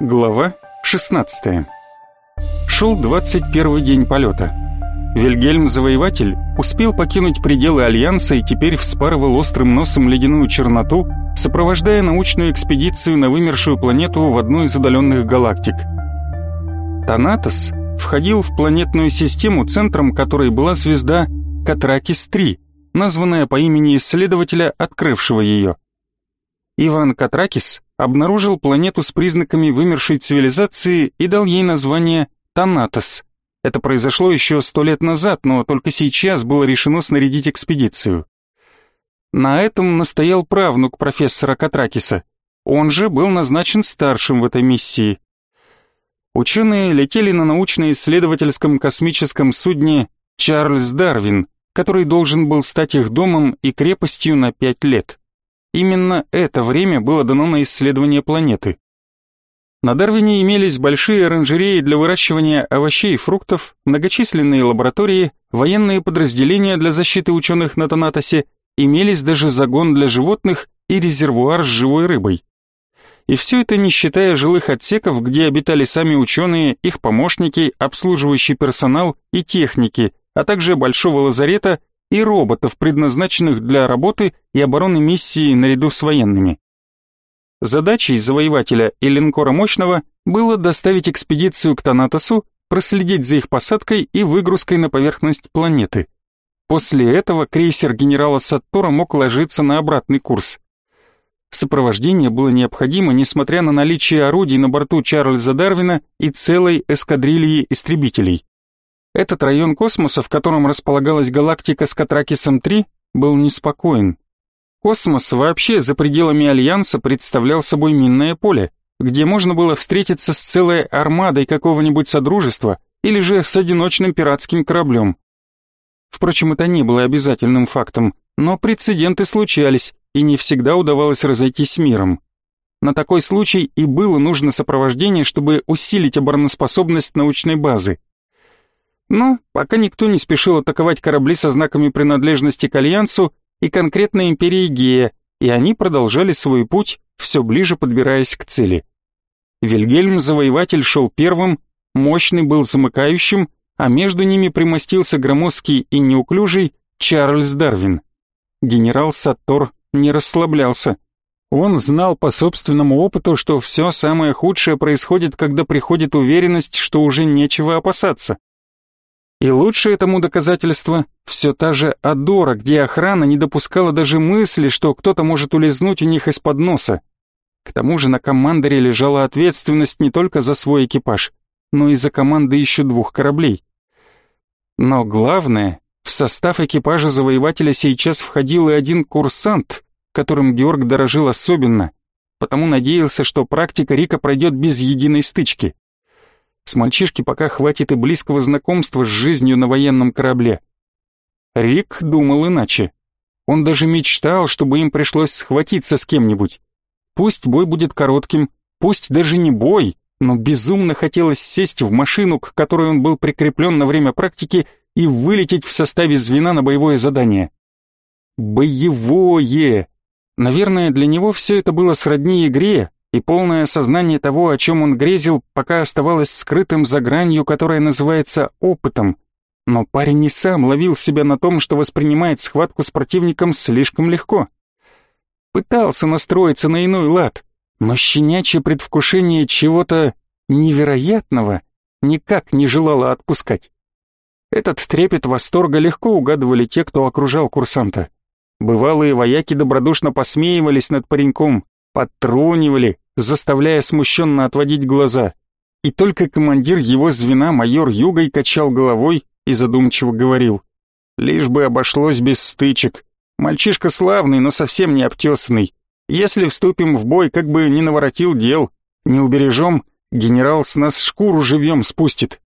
Глава 16 Шел 21 день полета. Вильгельм Завоеватель успел покинуть пределы Альянса и теперь вспарывал острым носом ледяную черноту, сопровождая научную экспедицию на вымершую планету в одну из удаленных галактик. Танатос входил в планетную систему, центром которой была звезда Катракис-3, названная по имени исследователя, открывшего ее. Иван Катракис обнаружил планету с признаками вымершей цивилизации и дал ей название Танатос. Это произошло еще сто лет назад, но только сейчас было решено снарядить экспедицию. На этом настоял правнук профессора Катракиса. Он же был назначен старшим в этой миссии. Ученые летели на научно-исследовательском космическом судне «Чарльз Дарвин», который должен был стать их домом и крепостью на пять лет. Именно это время было дано на исследование планеты. На Дарвине имелись большие оранжереи для выращивания овощей и фруктов, многочисленные лаборатории, военные подразделения для защиты ученых на Танатосе, имелись даже загон для животных и резервуар с живой рыбой. И все это не считая жилых отсеков, где обитали сами ученые, их помощники, обслуживающий персонал и техники, а также большого лазарета и роботов, предназначенных для работы и обороны миссии наряду с военными. Задачей завоевателя и линкора Мощного было доставить экспедицию к Танатосу, проследить за их посадкой и выгрузкой на поверхность планеты. После этого крейсер генерала Саттора мог ложиться на обратный курс. Сопровождение было необходимо, несмотря на наличие орудий на борту Чарльза Дарвина и целой эскадрильи истребителей. Этот район космоса, в котором располагалась галактика с Катракисом-3, был неспокоен. Космос вообще за пределами Альянса представлял собой минное поле, где можно было встретиться с целой армадой какого-нибудь содружества или же с одиночным пиратским кораблем. Впрочем, это не было обязательным фактом, но прецеденты случались, и не всегда удавалось разойтись с миром. На такой случай и было нужно сопровождение, чтобы усилить обороноспособность научной базы. Но пока никто не спешил атаковать корабли со знаками принадлежности к Альянсу, и конкретно империи Гея, и они продолжали свой путь, все ближе подбираясь к цели. Вильгельм Завоеватель шел первым, мощный был замыкающим, а между ними примостился громоздкий и неуклюжий Чарльз Дарвин. Генерал Саттор не расслаблялся. Он знал по собственному опыту, что все самое худшее происходит, когда приходит уверенность, что уже нечего опасаться. И лучшее тому доказательство — все та же Адора, где охрана не допускала даже мысли, что кто-то может улизнуть у них из-под носа. К тому же на командоре лежала ответственность не только за свой экипаж, но и за команды еще двух кораблей. Но главное, в состав экипажа завоевателя сейчас входил и один курсант, которым Георг дорожил особенно, потому надеялся, что практика Рика пройдет без единой стычки. С мальчишки пока хватит и близкого знакомства с жизнью на военном корабле. Рик думал иначе. Он даже мечтал, чтобы им пришлось схватиться с кем-нибудь. Пусть бой будет коротким, пусть даже не бой, но безумно хотелось сесть в машину, к которой он был прикреплен на время практики, и вылететь в составе звена на боевое задание. Боевое! Наверное, для него все это было сродни игре, и полное осознание того, о чем он грезил, пока оставалось скрытым за гранью, которая называется опытом. Но парень не сам ловил себя на том, что воспринимает схватку с противником слишком легко. Пытался настроиться на иной лад, но щенячье предвкушение чего-то невероятного никак не желало отпускать. Этот трепет восторга легко угадывали те, кто окружал курсанта. Бывалые вояки добродушно посмеивались над пареньком, подтрунивали, заставляя смущенно отводить глаза. И только командир его звена, майор Югой, качал головой и задумчиво говорил. «Лишь бы обошлось без стычек. Мальчишка славный, но совсем не обтесанный. Если вступим в бой, как бы не наворотил дел. Не убережем, генерал с нас шкуру живьем спустит».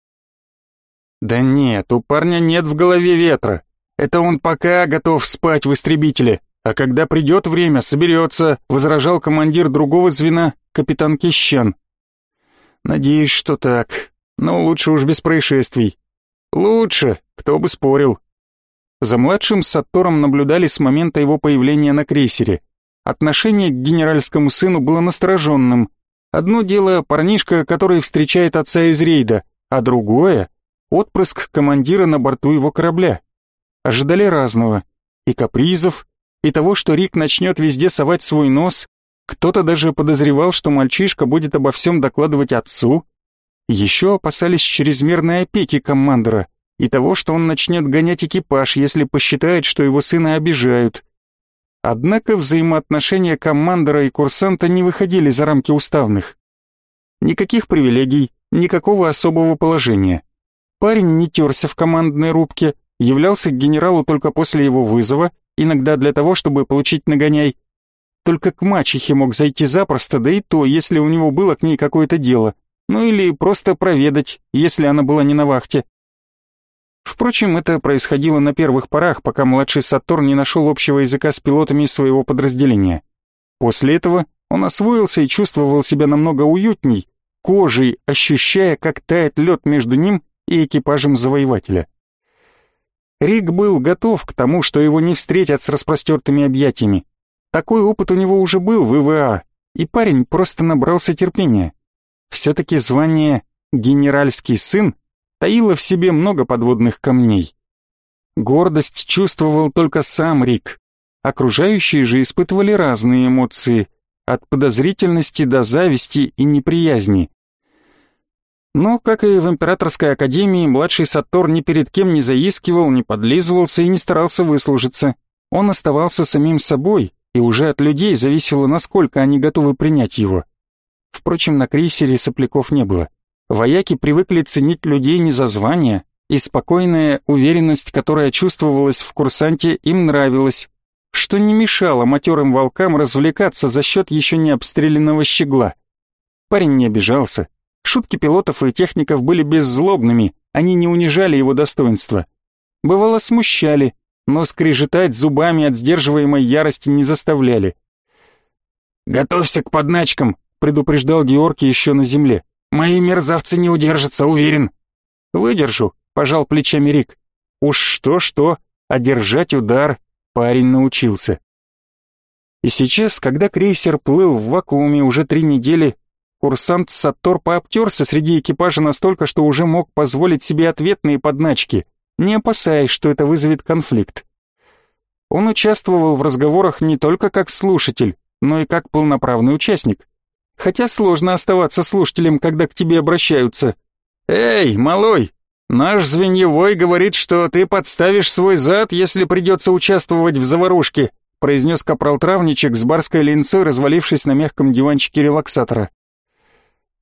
«Да нет, у парня нет в голове ветра. Это он пока готов спать в истребителе. А когда придет время, соберется, возражал командир другого звена, капитан Кищан. Надеюсь, что так. Но лучше уж без происшествий. Лучше, кто бы спорил. За младшим Саттором наблюдали с момента его появления на крейсере. Отношение к генеральскому сыну было настороженным. Одно дело парнишка, который встречает отца из рейда, а другое — отпрыск командира на борту его корабля. Ожидали разного. И капризов, и того, что Рик начнет везде совать свой нос. Кто-то даже подозревал, что мальчишка будет обо всем докладывать отцу. Еще опасались чрезмерной опеки командора и того, что он начнет гонять экипаж, если посчитает, что его сына обижают. Однако взаимоотношения командора и курсанта не выходили за рамки уставных. Никаких привилегий, никакого особого положения. Парень не терся в командной рубке, являлся к генералу только после его вызова, иногда для того, чтобы получить нагоняй. Только к мачехе мог зайти запросто, да и то, если у него было к ней какое-то дело. Ну или просто проведать, если она была не на вахте. Впрочем, это происходило на первых порах, пока младший Сатор не нашел общего языка с пилотами своего подразделения. После этого он освоился и чувствовал себя намного уютней, кожей ощущая, как тает лед между ним и экипажем завоевателя. Рик был готов к тому, что его не встретят с распростертыми объятиями. Такой опыт у него уже был в ИВА, и парень просто набрался терпения. Все-таки звание «генеральский сын» таила в себе много подводных камней. Гордость чувствовал только сам Рик. Окружающие же испытывали разные эмоции, от подозрительности до зависти и неприязни. Но, как и в Императорской Академии, младший Саттор ни перед кем не заискивал, не подлизывался и не старался выслужиться. Он оставался самим собой, и уже от людей зависело, насколько они готовы принять его. Впрочем, на крейсере сопляков не было. Вояки привыкли ценить людей не за звание, и спокойная уверенность, которая чувствовалась в курсанте, им нравилась, что не мешало матерым волкам развлекаться за счет еще не обстрелянного щегла. Парень не обижался. Шутки пилотов и техников были беззлобными, они не унижали его достоинства. Бывало, смущали, но скрежетать зубами от сдерживаемой ярости не заставляли. «Готовься к подначкам», — предупреждал Георгий еще на земле. Мои мерзавцы не удержатся, уверен. Выдержу, пожал плечами Рик. Уж что-что, а держать удар парень научился. И сейчас, когда крейсер плыл в вакууме уже три недели, курсант Саттор пообтерся среди экипажа настолько, что уже мог позволить себе ответные подначки, не опасаясь, что это вызовет конфликт. Он участвовал в разговорах не только как слушатель, но и как полноправный участник. Хотя сложно оставаться слушателем, когда к тебе обращаются. «Эй, малой, наш звеньевой говорит, что ты подставишь свой зад, если придется участвовать в заварушке», произнес капрал-травничек с барской линцой, развалившись на мягком диванчике релаксатора.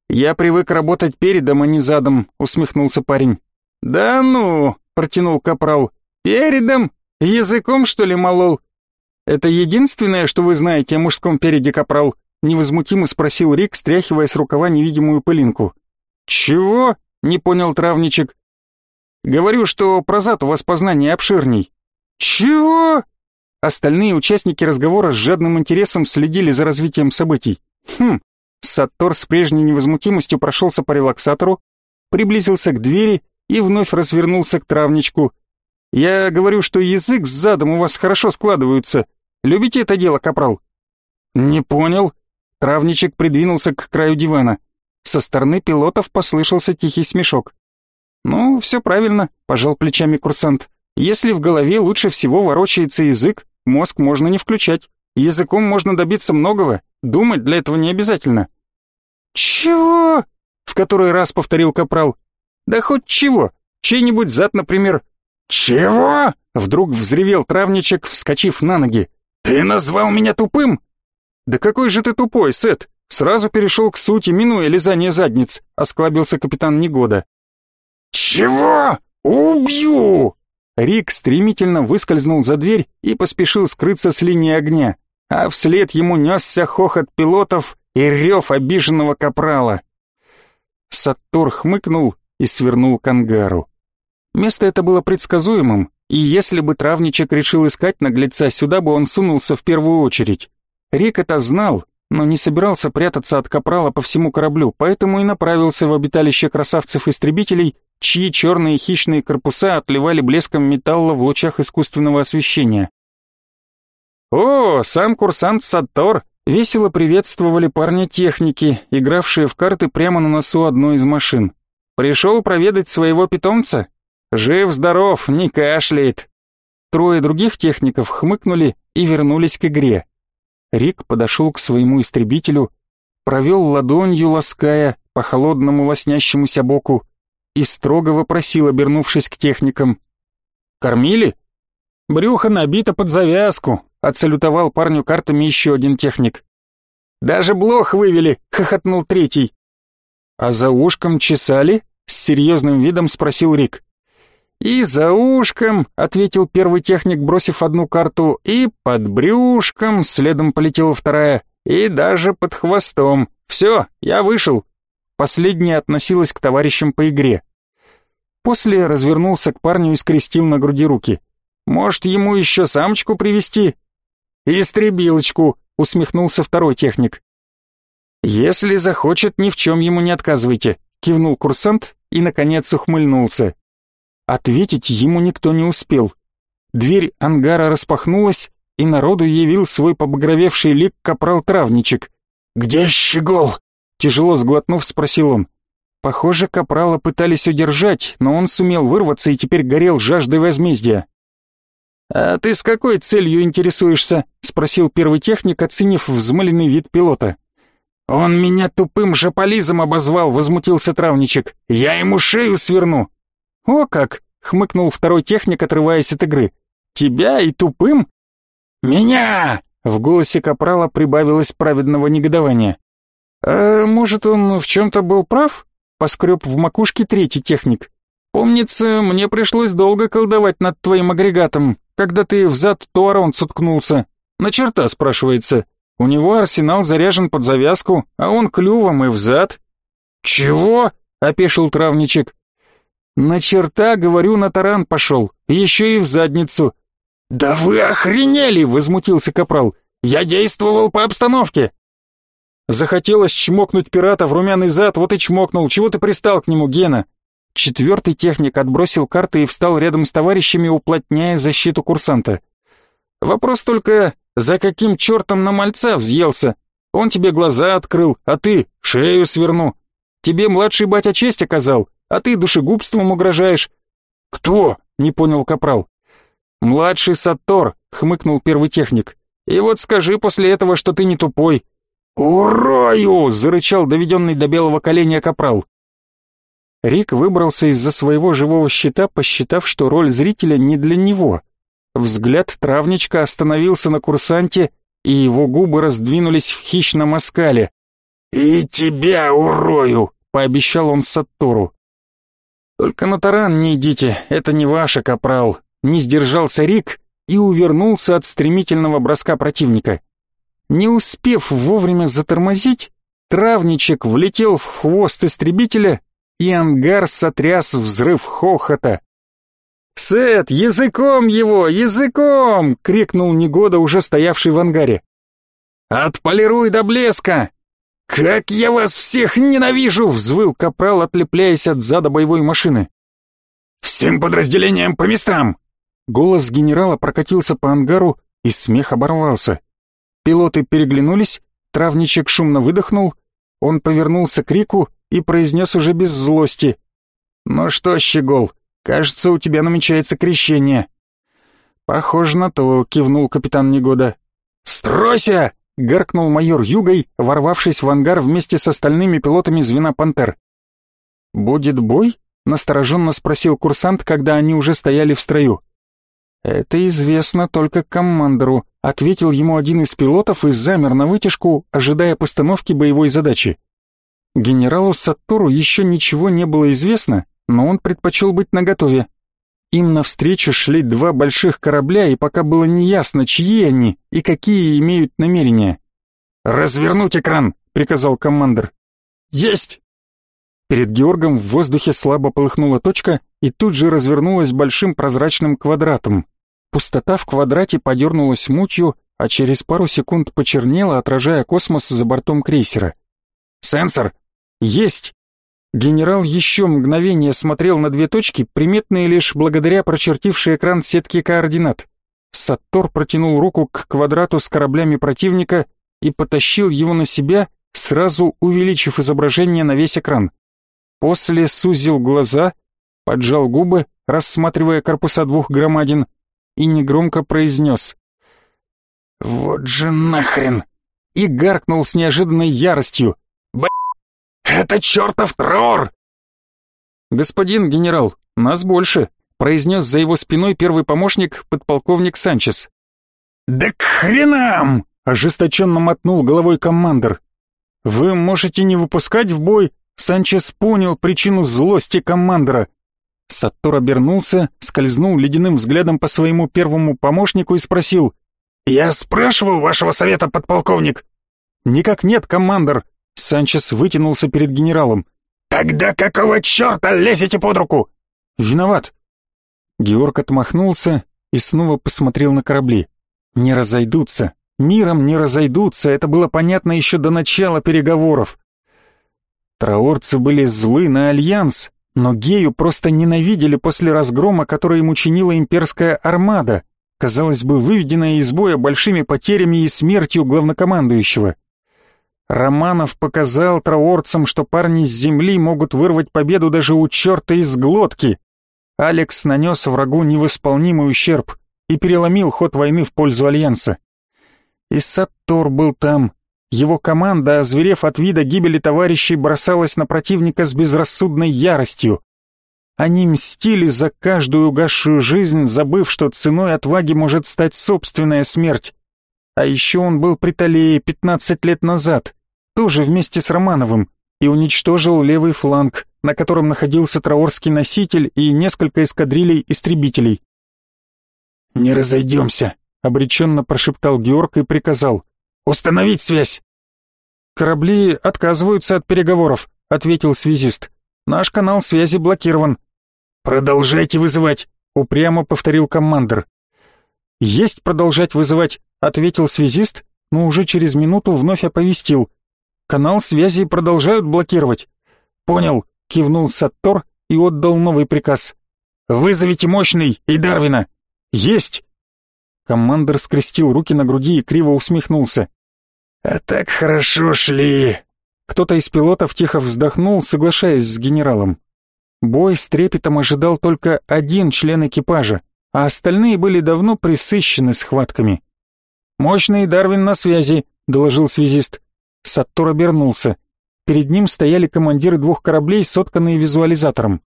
«Я привык работать передом, а не задом», — усмехнулся парень. «Да ну», — протянул капрал, — «передом? Языком, что ли, молол?» «Это единственное, что вы знаете о мужском переде, капрал?» невозмутимо спросил Рик, стряхивая с рукава невидимую пылинку. «Чего?» — не понял травничек. «Говорю, что про зад у вас познание обширней». «Чего?» Остальные участники разговора с жадным интересом следили за развитием событий. Хм, Саттор с прежней невозмутимостью прошелся по релаксатору, приблизился к двери и вновь развернулся к травничку. «Я говорю, что язык с задом у вас хорошо складываются. Любите это дело, капрал?» «Не понял», Травничек придвинулся к краю дивана. Со стороны пилотов послышался тихий смешок. «Ну, все правильно», — пожал плечами курсант. «Если в голове лучше всего ворочается язык, мозг можно не включать. Языком можно добиться многого, думать для этого не обязательно». «Чего?» — в который раз повторил Капрал. «Да хоть чего, чей-нибудь зад, например». «Чего?» — вдруг взревел травничек, вскочив на ноги. «Ты назвал меня тупым? «Да какой же ты тупой, Сет!» Сразу перешел к сути, минуя лизание задниц, осклабился капитан Негода. «Чего? Убью!» Рик стремительно выскользнул за дверь и поспешил скрыться с линии огня, а вслед ему несся хохот пилотов и рев обиженного капрала. Саттор хмыкнул и свернул к ангару. Место это было предсказуемым, и если бы травничек решил искать наглеца, сюда бы он сунулся в первую очередь. Рик это знал, но не собирался прятаться от капрала по всему кораблю, поэтому и направился в обиталище красавцев-истребителей, чьи черные хищные корпуса отливали блеском металла в лучах искусственного освещения. «О, сам курсант Саттор!» Весело приветствовали парня техники, игравшие в карты прямо на носу одной из машин. Пришел проведать своего питомца? Жив-здоров, не кашляет. Трое других техников хмыкнули и вернулись к игре. Рик подошел к своему истребителю, провел ладонью, лаская по холодному лоснящемуся боку, и строго вопросил, обернувшись к техникам. «Кормили?» «Брюхо набито под завязку», — отсалютовал парню картами еще один техник. «Даже блох вывели», — хохотнул третий. «А за ушком чесали?» — с серьезным видом спросил Рик. «И за ушком», — ответил первый техник, бросив одну карту, «и под брюшком», — следом полетела вторая, «и даже под хвостом. Все, я вышел». Последняя относилась к товарищам по игре. После развернулся к парню и скрестил на груди руки. «Может, ему еще самочку привести? «Истребилочку», — усмехнулся второй техник. «Если захочет, ни в чем ему не отказывайте», — кивнул курсант и, наконец, ухмыльнулся. Ответить ему никто не успел. Дверь ангара распахнулась, и народу явил свой побагровевший лик капрал-травничек. «Где щегол?» Тяжело сглотнув, спросил он. Похоже, капрала пытались удержать, но он сумел вырваться и теперь горел жаждой возмездия. «А ты с какой целью интересуешься?» — спросил первый техник, оценив взмыленный вид пилота. «Он меня тупым жополизом обозвал», — возмутился травничек. «Я ему шею сверну». «О как!» — хмыкнул второй техник, отрываясь от игры. «Тебя и тупым?» «Меня!» — в голосе капрала прибавилось праведного негодования. «А может, он в чем-то был прав?» — поскреб в макушке третий техник. «Помнится, мне пришлось долго колдовать над твоим агрегатом, когда ты взад Туарон суткнулся. На черта, спрашивается. У него арсенал заряжен под завязку, а он клювом и взад». «Чего?» — опешил травничек. «На черта, говорю, на таран пошел, еще и в задницу». «Да вы охренели!» — возмутился капрал. «Я действовал по обстановке». Захотелось чмокнуть пирата в румяный зад, вот и чмокнул. Чего ты пристал к нему, Гена? Четвертый техник отбросил карты и встал рядом с товарищами, уплотняя защиту курсанта. Вопрос только, за каким чертом на мальца взъелся? Он тебе глаза открыл, а ты шею сверну. Тебе младший батя честь оказал, а ты душегубством угрожаешь. Кто? Не понял капрал. Младший Саттор, хмыкнул первый техник. И вот скажи после этого, что ты не тупой. «Урою!» — зарычал доведенный до белого коленя капрал. Рик выбрался из-за своего живого щита, посчитав, что роль зрителя не для него. Взгляд травничка остановился на курсанте, и его губы раздвинулись в хищном оскале. «И тебя урою!» — пообещал он Саттору. «Только на таран не идите, это не ваше, капрал!» Не сдержался Рик и увернулся от стремительного броска противника. Не успев вовремя затормозить, травничек влетел в хвост истребителя, и ангар сотряс взрыв хохота. «Сет, языком его, языком!» — крикнул Негода, уже стоявший в ангаре. «Отполируй до блеска!» «Как я вас всех ненавижу!» — взвыл капрал, отлепляясь от зада боевой машины. «Всем подразделениям по местам!» Голос генерала прокатился по ангару, и смех оборвался. Пилоты переглянулись, травничек шумно выдохнул, он повернулся к Рику и произнес уже без злости. «Ну что, Щегол, кажется, у тебя намечается крещение». «Похоже на то», — кивнул капитан Негода. «Стройся!» — гаркнул майор Югой, ворвавшись в ангар вместе с остальными пилотами звена «Пантер». «Будет бой?» — настороженно спросил курсант, когда они уже стояли в строю. «Это известно только командору», — ответил ему один из пилотов и замер на вытяжку, ожидая постановки боевой задачи. Генералу Саттору еще ничего не было известно, но он предпочел быть наготове. Им навстречу шли два больших корабля, и пока было неясно, чьи они и какие имеют намерения. «Развернуть экран!» — приказал командир. «Есть!» Перед Георгом в воздухе слабо полыхнула точка и тут же развернулась большим прозрачным квадратом. Пустота в квадрате подернулась мутью, а через пару секунд почернела, отражая космос за бортом крейсера. «Сенсор! Есть!» Генерал еще мгновение смотрел на две точки, приметные лишь благодаря прочертившей экран сетки координат. Саттор протянул руку к квадрату с кораблями противника, и потащил его на себя, сразу увеличив изображение на весь экран. После сузил глаза, поджал губы, рассматривая корпуса двух громадин, и негромко произнес «Вот же нахрен!» и гаркнул с неожиданной яростью. «Б***, это чертов трор!» «Господин генерал, нас больше», произнес за его спиной первый помощник, подполковник Санчес. «Да к хренам!» — ожесточенно мотнул головой командор. «Вы можете не выпускать в бой?» Санчес понял причину злости командора. Саттор обернулся, скользнул ледяным взглядом по своему первому помощнику и спросил. «Я спрашивал вашего совета, подполковник?» «Никак нет, командор!» Санчес вытянулся перед генералом. «Тогда какого черта лезете под руку?» «Виноват». Георг отмахнулся и снова посмотрел на корабли. «Не разойдутся, миром не разойдутся, это было понятно еще до начала переговоров». Траорцы были злы на Альянс, но Гею просто ненавидели после разгрома, который им учинила имперская армада казалось бы, выведенная из боя большими потерями и смертью главнокомандующего. Романов показал траорцам, что парни с земли могут вырвать победу даже у черта из глотки. Алекс нанес врагу невосполнимый ущерб и переломил ход войны в пользу Альянса. И Саттор был там. Его команда, озверев от вида гибели товарищей, бросалась на противника с безрассудной яростью. Они мстили за каждую угасшую жизнь, забыв, что ценой отваги может стать собственная смерть. А еще он был при Талее 15 лет назад, тоже вместе с Романовым, и уничтожил левый фланг, на котором находился траорский носитель и несколько эскадрилей истребителей. «Не разойдемся», — обреченно прошептал Георг и приказал. «Установить связь!» «Корабли отказываются от переговоров», — ответил связист. «Наш канал связи блокирован. «Продолжайте вызывать!» — упрямо повторил командир. «Есть продолжать вызывать», — ответил связист, но уже через минуту вновь оповестил. «Канал связи продолжают блокировать». «Понял», — кивнул Саттор и отдал новый приказ. «Вызовите мощный и Дарвина!» «Есть!» Командор скрестил руки на груди и криво усмехнулся. «А так хорошо шли!» Кто-то из пилотов тихо вздохнул, соглашаясь с генералом. Бой с трепетом ожидал только один член экипажа, а остальные были давно присыщены схватками. «Мощный Дарвин на связи», — доложил связист. Саттор обернулся. Перед ним стояли командиры двух кораблей, сотканные визуализатором.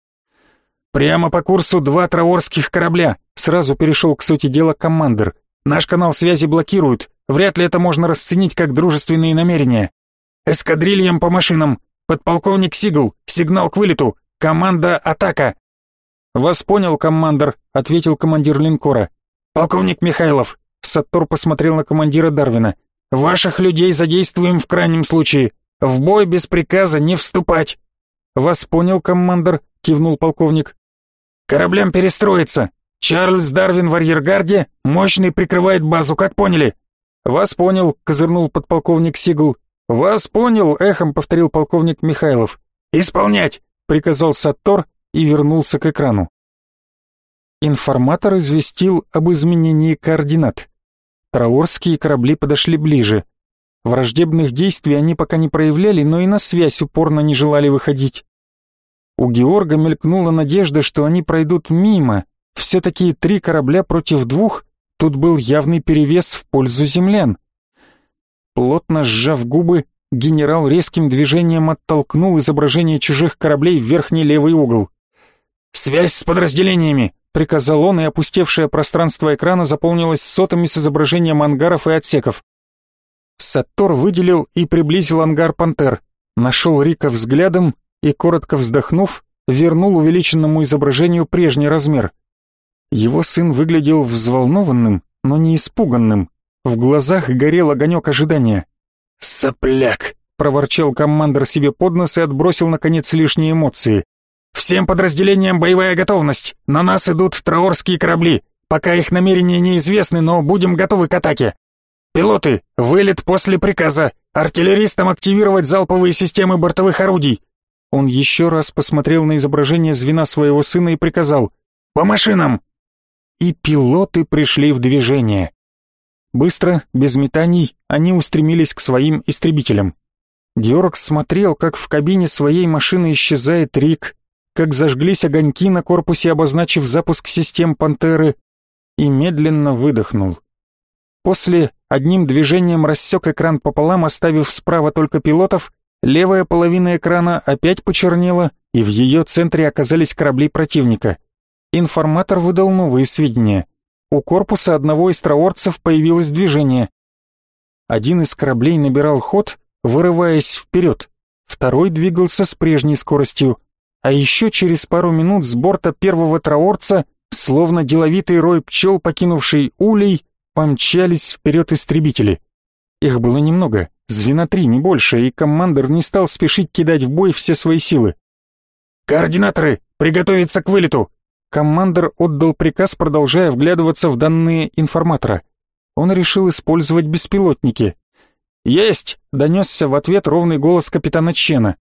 «Прямо по курсу два траорских корабля», — сразу перешел к сути дела командир. «Наш канал связи блокируют. Вряд ли это можно расценить как дружественные намерения. Эскадрильям по машинам. Подполковник Сигл, сигнал к вылету. «Команда атака!» «Вас понял, командир», — ответил командир линкора. «Полковник Михайлов», — Саттор посмотрел на командира Дарвина. «Ваших людей задействуем в крайнем случае. В бой без приказа не вступать». «Вас понял, командир», — кивнул полковник. «Кораблям перестроиться. Чарльз Дарвин в арьергарде, мощный прикрывает базу, как поняли?» «Вас понял», — козырнул подполковник Сигл. «Вас понял», — эхом повторил полковник Михайлов. «Исполнять!» приказал Саттор и вернулся к экрану. Информатор известил об изменении координат. Траорские корабли подошли ближе. Враждебных действий они пока не проявляли, но и на связь упорно не желали выходить. У Георга мелькнула надежда, что они пройдут мимо. Все-таки три корабля против двух, тут был явный перевес в пользу землян. Плотно сжав губы, генерал резким движением оттолкнул изображение чужих кораблей в верхний левый угол. «Связь с подразделениями!» — приказал он, и опустевшее пространство экрана заполнилось сотами с изображением ангаров и отсеков. Саттор выделил и приблизил ангар «Пантер», нашел Рика взглядом и, коротко вздохнув, вернул увеличенному изображению прежний размер. Его сын выглядел взволнованным, но не испуганным. В глазах горел огонек ожидания. «Сопляк!» — проворчал командир себе под нос и отбросил, наконец, лишние эмоции. «Всем подразделениям боевая готовность! На нас идут траорские корабли! Пока их намерения неизвестны, но будем готовы к атаке! Пилоты, вылет после приказа! Артиллеристам активировать залповые системы бортовых орудий!» Он еще раз посмотрел на изображение звена своего сына и приказал «По машинам!» И пилоты пришли в движение. Быстро, без метаний, они устремились к своим истребителям. Георг смотрел, как в кабине своей машины исчезает Рик, как зажглись огоньки на корпусе, обозначив запуск систем «Пантеры», и медленно выдохнул. После одним движением рассек экран пополам, оставив справа только пилотов, левая половина экрана опять почернела, и в ее центре оказались корабли противника. Информатор выдал новые сведения. У корпуса одного из траорцев появилось движение. Один из кораблей набирал ход, вырываясь вперед, второй двигался с прежней скоростью, а еще через пару минут с борта первого траорца, словно деловитый рой пчел, покинувший улей, помчались вперед истребители. Их было немного, звена три, не больше, и командир не стал спешить кидать в бой все свои силы. «Координаторы, приготовиться к вылету!» Командор отдал приказ, продолжая вглядываться в данные информатора. Он решил использовать беспилотники. «Есть!» — донесся в ответ ровный голос капитана Чена.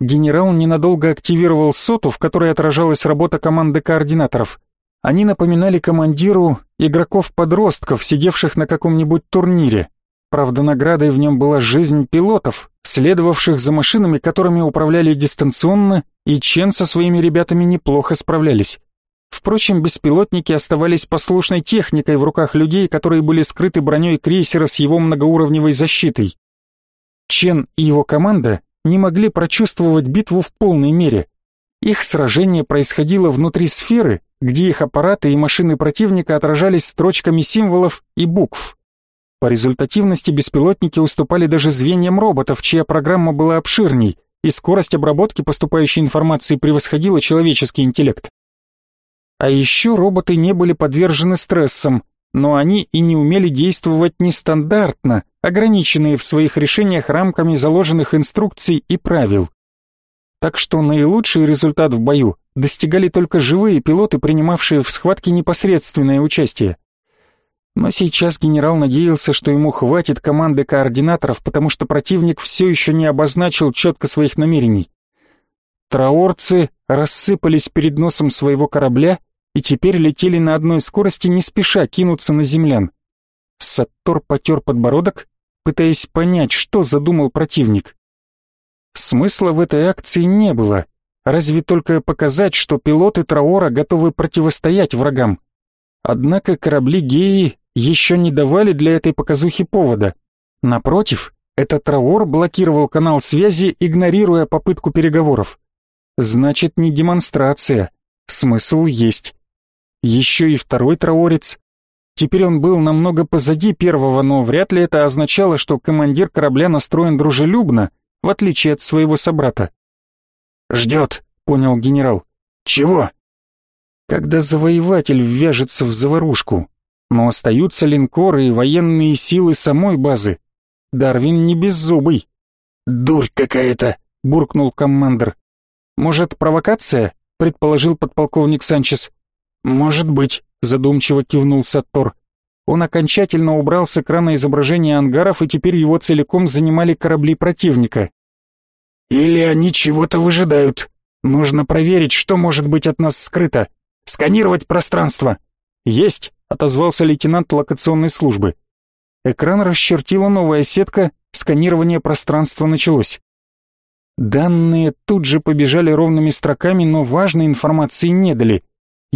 Генерал ненадолго активировал соту, в которой отражалась работа команды координаторов. Они напоминали командиру игроков-подростков, сидевших на каком-нибудь турнире. Правда, наградой в нем была жизнь пилотов, следовавших за машинами, которыми управляли дистанционно, и Чен со своими ребятами неплохо справлялись. Впрочем, беспилотники оставались послушной техникой в руках людей, которые были скрыты броней крейсера с его многоуровневой защитой. Чен и его команда не могли прочувствовать битву в полной мере. Их сражение происходило внутри сферы, где их аппараты и машины противника отражались строчками символов и букв. По результативности беспилотники уступали даже звеньям роботов, чья программа была обширней, и скорость обработки поступающей информации превосходила человеческий интеллект. А еще роботы не были подвержены стрессам, но они и не умели действовать нестандартно, ограниченные в своих решениях рамками заложенных инструкций и правил. Так что наилучший результат в бою достигали только живые пилоты, принимавшие в схватке непосредственное участие. Но сейчас генерал надеялся, что ему хватит команды координаторов, потому что противник все еще не обозначил четко своих намерений. Траорцы рассыпались перед носом своего корабля и теперь летели на одной скорости, не спеша кинуться на землян. Саттор потер подбородок, пытаясь понять, что задумал противник. Смысла в этой акции не было, разве только показать, что пилоты Траора готовы противостоять врагам. Однако корабли Геи еще не давали для этой показухи повода. Напротив, этот Траор блокировал канал связи, игнорируя попытку переговоров. Значит, не демонстрация. Смысл есть. Еще и второй траорец. Теперь он был намного позади первого, но вряд ли это означало, что командир корабля настроен дружелюбно, в отличие от своего собрата. «Ждет», — понял генерал. «Чего?» «Когда завоеватель ввяжется в заварушку, но остаются линкоры и военные силы самой базы. Дарвин не беззубый». «Дурь какая-то», — буркнул командир. «Может, провокация?» — предположил подполковник Санчес. «Может быть», — задумчиво кивнул Саттор. Он окончательно убрал с экрана изображение ангаров, и теперь его целиком занимали корабли противника. «Или они чего-то выжидают. Нужно проверить, что может быть от нас скрыто. Сканировать пространство». «Есть», — отозвался лейтенант локационной службы. Экран расчертила новая сетка, сканирование пространства началось. Данные тут же побежали ровными строками, но важной информации не дали.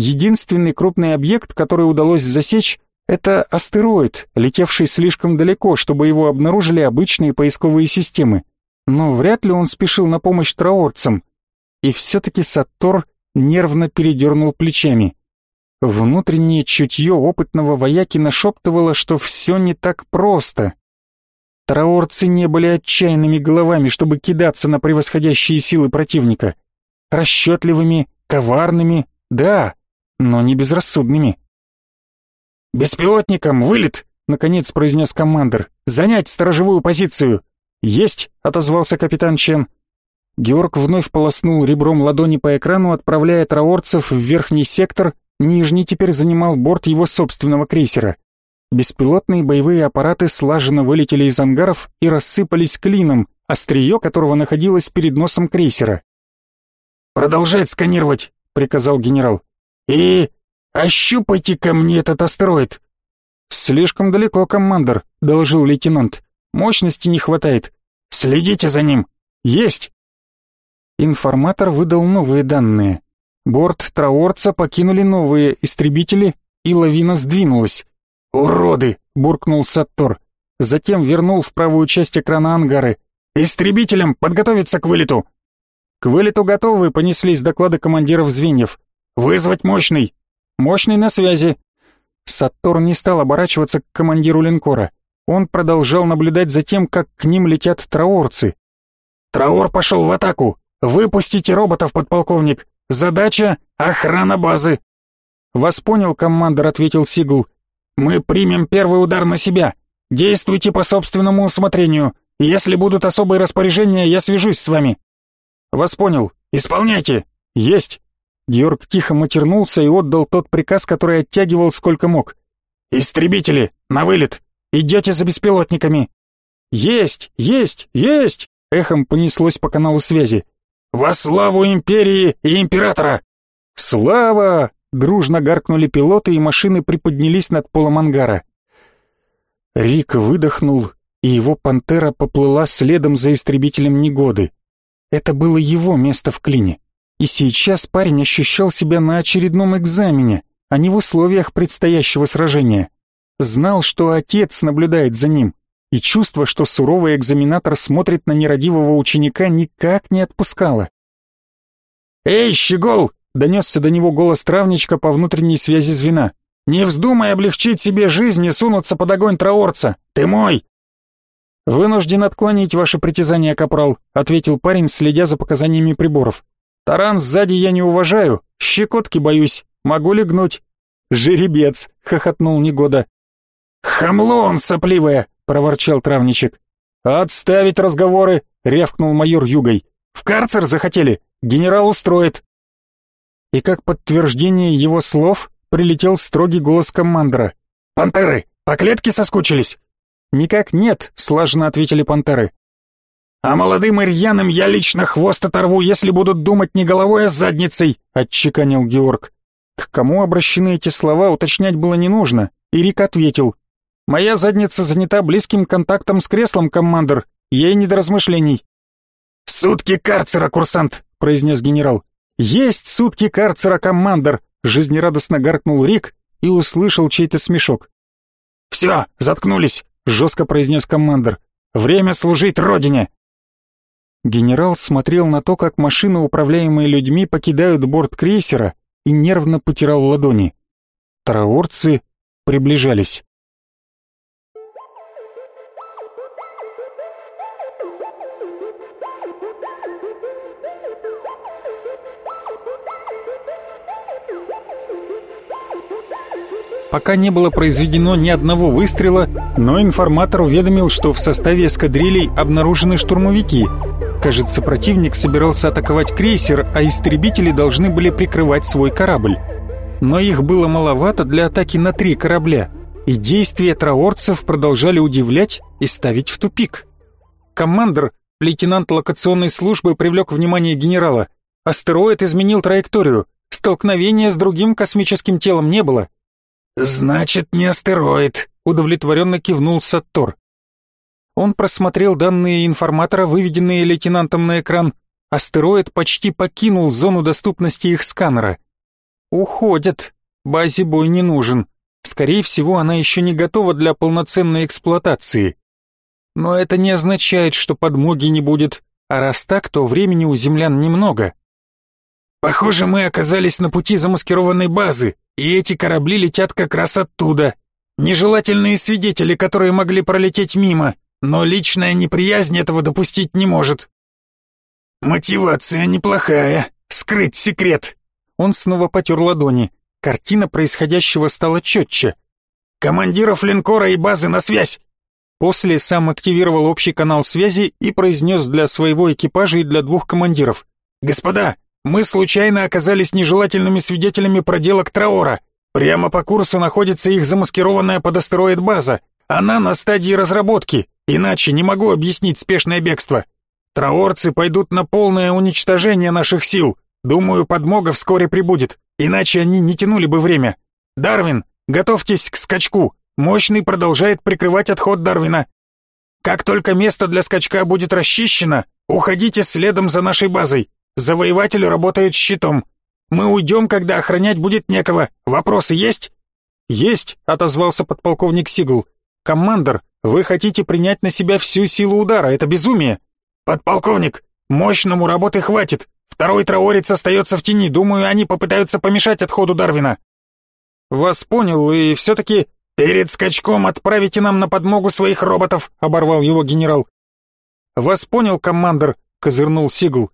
Единственный крупный объект, который удалось засечь, это астероид, летевший слишком далеко, чтобы его обнаружили обычные поисковые системы. Но вряд ли он спешил на помощь траорцам. И все-таки Саттор нервно передернул плечами. Внутреннее чутье опытного вояки нашептывало, что все не так просто. Траорцы не были отчаянными головами, чтобы кидаться на превосходящие силы противника. Расчетливыми, коварными, да, но не безрассудными. «Беспилотникам, вылет!» — наконец произнес командир. «Занять сторожевую позицию!» «Есть!» — отозвался капитан Чен. Георг вновь полоснул ребром ладони по экрану, отправляя траорцев в верхний сектор, нижний теперь занимал борт его собственного крейсера. Беспилотные боевые аппараты слаженно вылетели из ангаров и рассыпались клином, острие которого находилось перед носом крейсера. «Продолжать сканировать», — приказал генерал. «И ощупайте ко мне этот астероид». «Слишком далеко, командор», — доложил лейтенант. «Мощности не хватает. Следите за ним. Есть!» Информатор выдал новые данные. Борт Траорца покинули новые истребители, и лавина сдвинулась. «Уроды!» — буркнул Саттор. Затем вернул в правую часть экрана ангары. «Истребителям подготовиться к вылету!» «К вылету готовы», — понеслись доклады командиров звеньев. «Вызвать мощный!» «Мощный на связи!» Саттор не стал оборачиваться к командиру линкора. Он продолжал наблюдать за тем, как к ним летят траорцы. «Траор пошел в атаку! Выпустите роботов, подполковник! Задача — охрана базы!» «Вас понял, командор», — ответил Сигл. «Мы примем первый удар на себя. Действуйте по собственному усмотрению. Если будут особые распоряжения, я свяжусь с вами». «Вас понял. Исполняйте!» «Есть!» Георг тихо матернулся и отдал тот приказ, который оттягивал сколько мог. «Истребители! На вылет! Идете за беспилотниками!» «Есть! Есть! Есть!» Эхом понеслось по каналу связи. «Во славу империи и императора!» «Слава!» Дружно гаркнули пилоты, и машины приподнялись над полом ангара. Рик выдохнул, и его пантера поплыла следом за истребителем негоды. Это было его место в клине. И сейчас парень ощущал себя на очередном экзамене, а не в условиях предстоящего сражения. Знал, что отец наблюдает за ним, и чувство, что суровый экзаменатор смотрит на нерадивого ученика, никак не отпускало. «Эй, щегол!» — донесся до него голос травничка по внутренней связи звена. «Не вздумай облегчить себе жизнь и сунуться под огонь траорца! Ты мой!» «Вынужден отклонить ваше притязание, капрал», — ответил парень, следя за показаниями приборов. Таран сзади я не уважаю, щекотки боюсь, могу легнуть. Жеребец, хохотнул Негода. Хамло он сопливое, проворчал травничек. Отставить разговоры, рявкнул майор Югой. В карцер захотели, генерал устроит. И как подтверждение его слов прилетел строгий голос командора. «Пантеры, по клетке соскучились?» «Никак нет», — слаженно ответили пантеры. А молодым ирьянам я лично хвост оторву, если будут думать не головой, а задницей, отчеканил Георг. К кому обращены эти слова, уточнять было не нужно, и Рик ответил. Моя задница занята близким контактом с креслом, командор, ей не до размышлений. Сутки карцера, курсант, произнес генерал. Есть сутки карцера, командор, жизнерадостно гаркнул Рик и услышал чей-то смешок. «Все, заткнулись», — жестко произнес командор. «Время служить Родине!» Генерал смотрел на то, как машины, управляемые людьми, покидают борт крейсера и нервно потирал ладони. Траорцы приближались. Пока не было произведено ни одного выстрела, но информатор уведомил, что в составе эскадрилей обнаружены штурмовики, Кажется, противник собирался атаковать крейсер, а истребители должны были прикрывать свой корабль. Но их было маловато для атаки на три корабля, и действия траорцев продолжали удивлять и ставить в тупик. Командор, лейтенант локационной службы, привлек внимание генерала. Астероид изменил траекторию, столкновения с другим космическим телом не было. «Значит, не астероид», — удовлетворенно кивнул Саттор. Он просмотрел данные информатора, выведенные лейтенантом на экран. Астероид почти покинул зону доступности их сканера. Уходят. Базе бой не нужен. Скорее всего, она еще не готова для полноценной эксплуатации. Но это не означает, что подмоги не будет, а раз так, то времени у землян немного. Похоже, мы оказались на пути замаскированной базы, и эти корабли летят как раз оттуда. Нежелательные свидетели, которые могли пролететь мимо, но личная неприязнь этого допустить не может. Мотивация неплохая, скрыть секрет. Он снова потер ладони. Картина происходящего стала четче. Командиров линкора и базы на связь. После сам активировал общий канал связи и произнес для своего экипажа и для двух командиров. «Господа, мы случайно оказались нежелательными свидетелями проделок Траора. Прямо по курсу находится их замаскированная под астероид база. Она на стадии разработки. Иначе не могу объяснить спешное бегство. Траорцы пойдут на полное уничтожение наших сил. Думаю, подмога вскоре прибудет, иначе они не тянули бы время. Дарвин, готовьтесь к скачку. Мощный продолжает прикрывать отход Дарвина. Как только место для скачка будет расчищено, уходите следом за нашей базой. Завоеватель работает щитом. Мы уйдем, когда охранять будет некого. Вопросы есть? Есть, отозвался подполковник Сигл. Командор, вы хотите принять на себя всю силу удара, это безумие. Подполковник, мощному работы хватит. Второй траорец остается в тени. Думаю, они попытаются помешать отходу Дарвина. Вас понял, и все-таки перед скачком отправите нам на подмогу своих роботов, оборвал его генерал. Вас понял, командор, козырнул Сигл.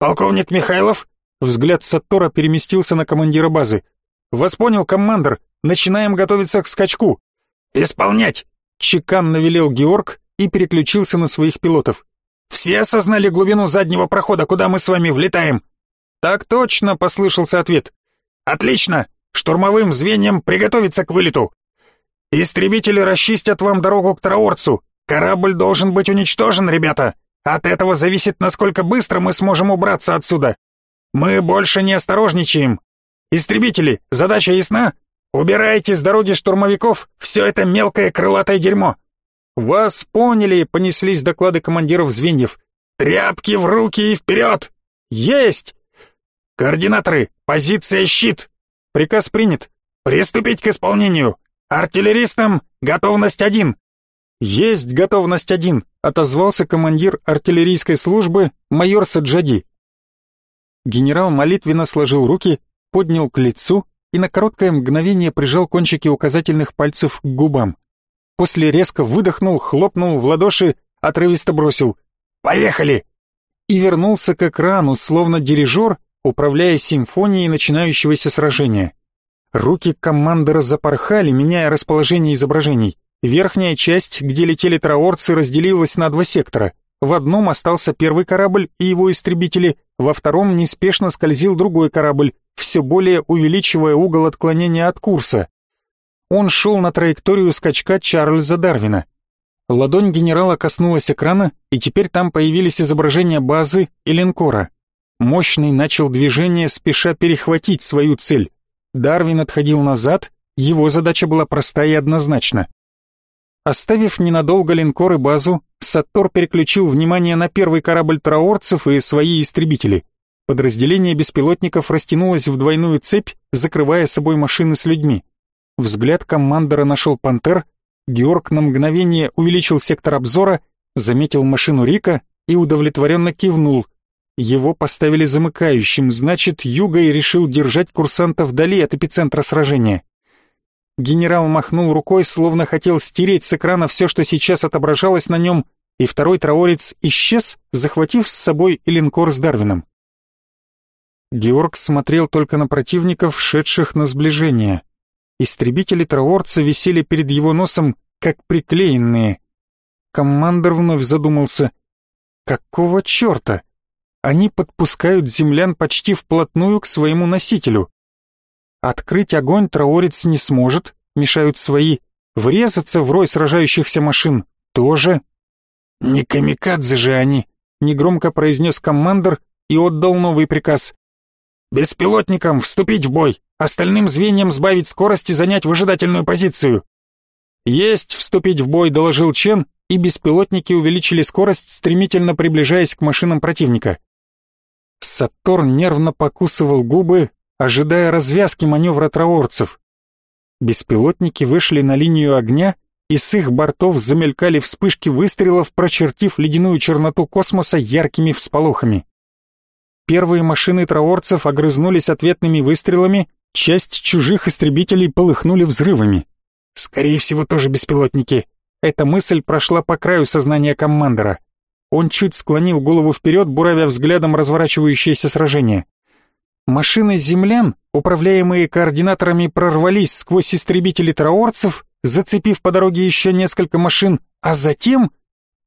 Полковник Михайлов? Взгляд Саттора переместился на командира базы. Вас понял, командор. Начинаем готовиться к скачку. Исполнять! Чеканно велел Георг и переключился на своих пилотов. Все осознали глубину заднего прохода, куда мы с вами влетаем?» «Так точно», — послышался ответ. «Отлично! Штурмовым звеньям приготовиться к вылету! Истребители расчистят вам дорогу к Траорцу. Корабль должен быть уничтожен, ребята. От этого зависит, насколько быстро мы сможем убраться отсюда. Мы больше не осторожничаем. Истребители, задача ясна? Убирайте с дороги штурмовиков все это мелкое крылатое дерьмо. «Вас поняли!» — понеслись доклады командиров звеньев. «Тряпки в руки и вперед!» «Есть!» «Координаторы! Позиция щит!» «Приказ принят!» «Приступить к исполнению! Артиллеристам готовность один!» «Есть готовность один!» — отозвался командир артиллерийской службы майор Саджади. Генерал молитвенно сложил руки, поднял к лицу и на короткое мгновение прижал кончики указательных пальцев к губам. После резко выдохнул, хлопнул в ладоши, отрывисто бросил «Поехали!» и вернулся к экрану, словно дирижер, управляя симфонией начинающегося сражения. Руки командора запорхали, меняя расположение изображений. Верхняя часть, где летели траорцы, разделилась на два сектора. В одном остался первый корабль и его истребители, во втором неспешно скользил другой корабль, все более увеличивая угол отклонения от курса. Он шел на траекторию скачка Чарльза Дарвина. Ладонь генерала коснулась экрана, и теперь там появились изображения базы и линкора. Мощный начал движение, спеша перехватить свою цель. Дарвин отходил назад, его задача была проста и однозначна. Оставив ненадолго линкор и базу, Саттор переключил внимание на первый корабль траорцев и свои истребители. Подразделение беспилотников растянулось в двойную цепь, закрывая собой машины с людьми. Взгляд командора нашел пантер, Георг на мгновение увеличил сектор обзора, заметил машину Рика и удовлетворенно кивнул. Его поставили замыкающим, значит, Югой решил держать курсанта вдали от эпицентра сражения. Генерал махнул рукой, словно хотел стереть с экрана все, что сейчас отображалось на нем, и второй траорец исчез, захватив с собой и линкор с Дарвином. Георг смотрел только на противников, шедших на сближение. Истребители траорца висели перед его носом, как приклеенные. Командор вновь задумался. Какого черта? Они подпускают землян почти вплотную к своему носителю. Открыть огонь траорец не сможет, мешают свои. Врезаться в рой сражающихся машин тоже. «Не камикадзе же они», — негромко произнес командор и отдал новый приказ. «Беспилотникам вступить в бой! Остальным звеньям сбавить скорость и занять выжидательную позицию!» «Есть вступить в бой», — доложил Чен, и беспилотники увеличили скорость, стремительно приближаясь к машинам противника. Саттор нервно покусывал губы, ожидая развязки маневра траорцев. Беспилотники вышли на линию огня, и с их бортов замелькали вспышки выстрелов, прочертив ледяную черноту космоса яркими всполохами. Первые машины траорцев огрызнулись ответными выстрелами, часть чужих истребителей полыхнули взрывами. Скорее всего, тоже беспилотники. Эта мысль прошла по краю сознания командора. Он чуть склонил голову вперед, буравя взглядом разворачивающееся сражение. Машины землян, управляемые координаторами, прорвались сквозь истребители траорцев, зацепив по дороге еще несколько машин, а затем...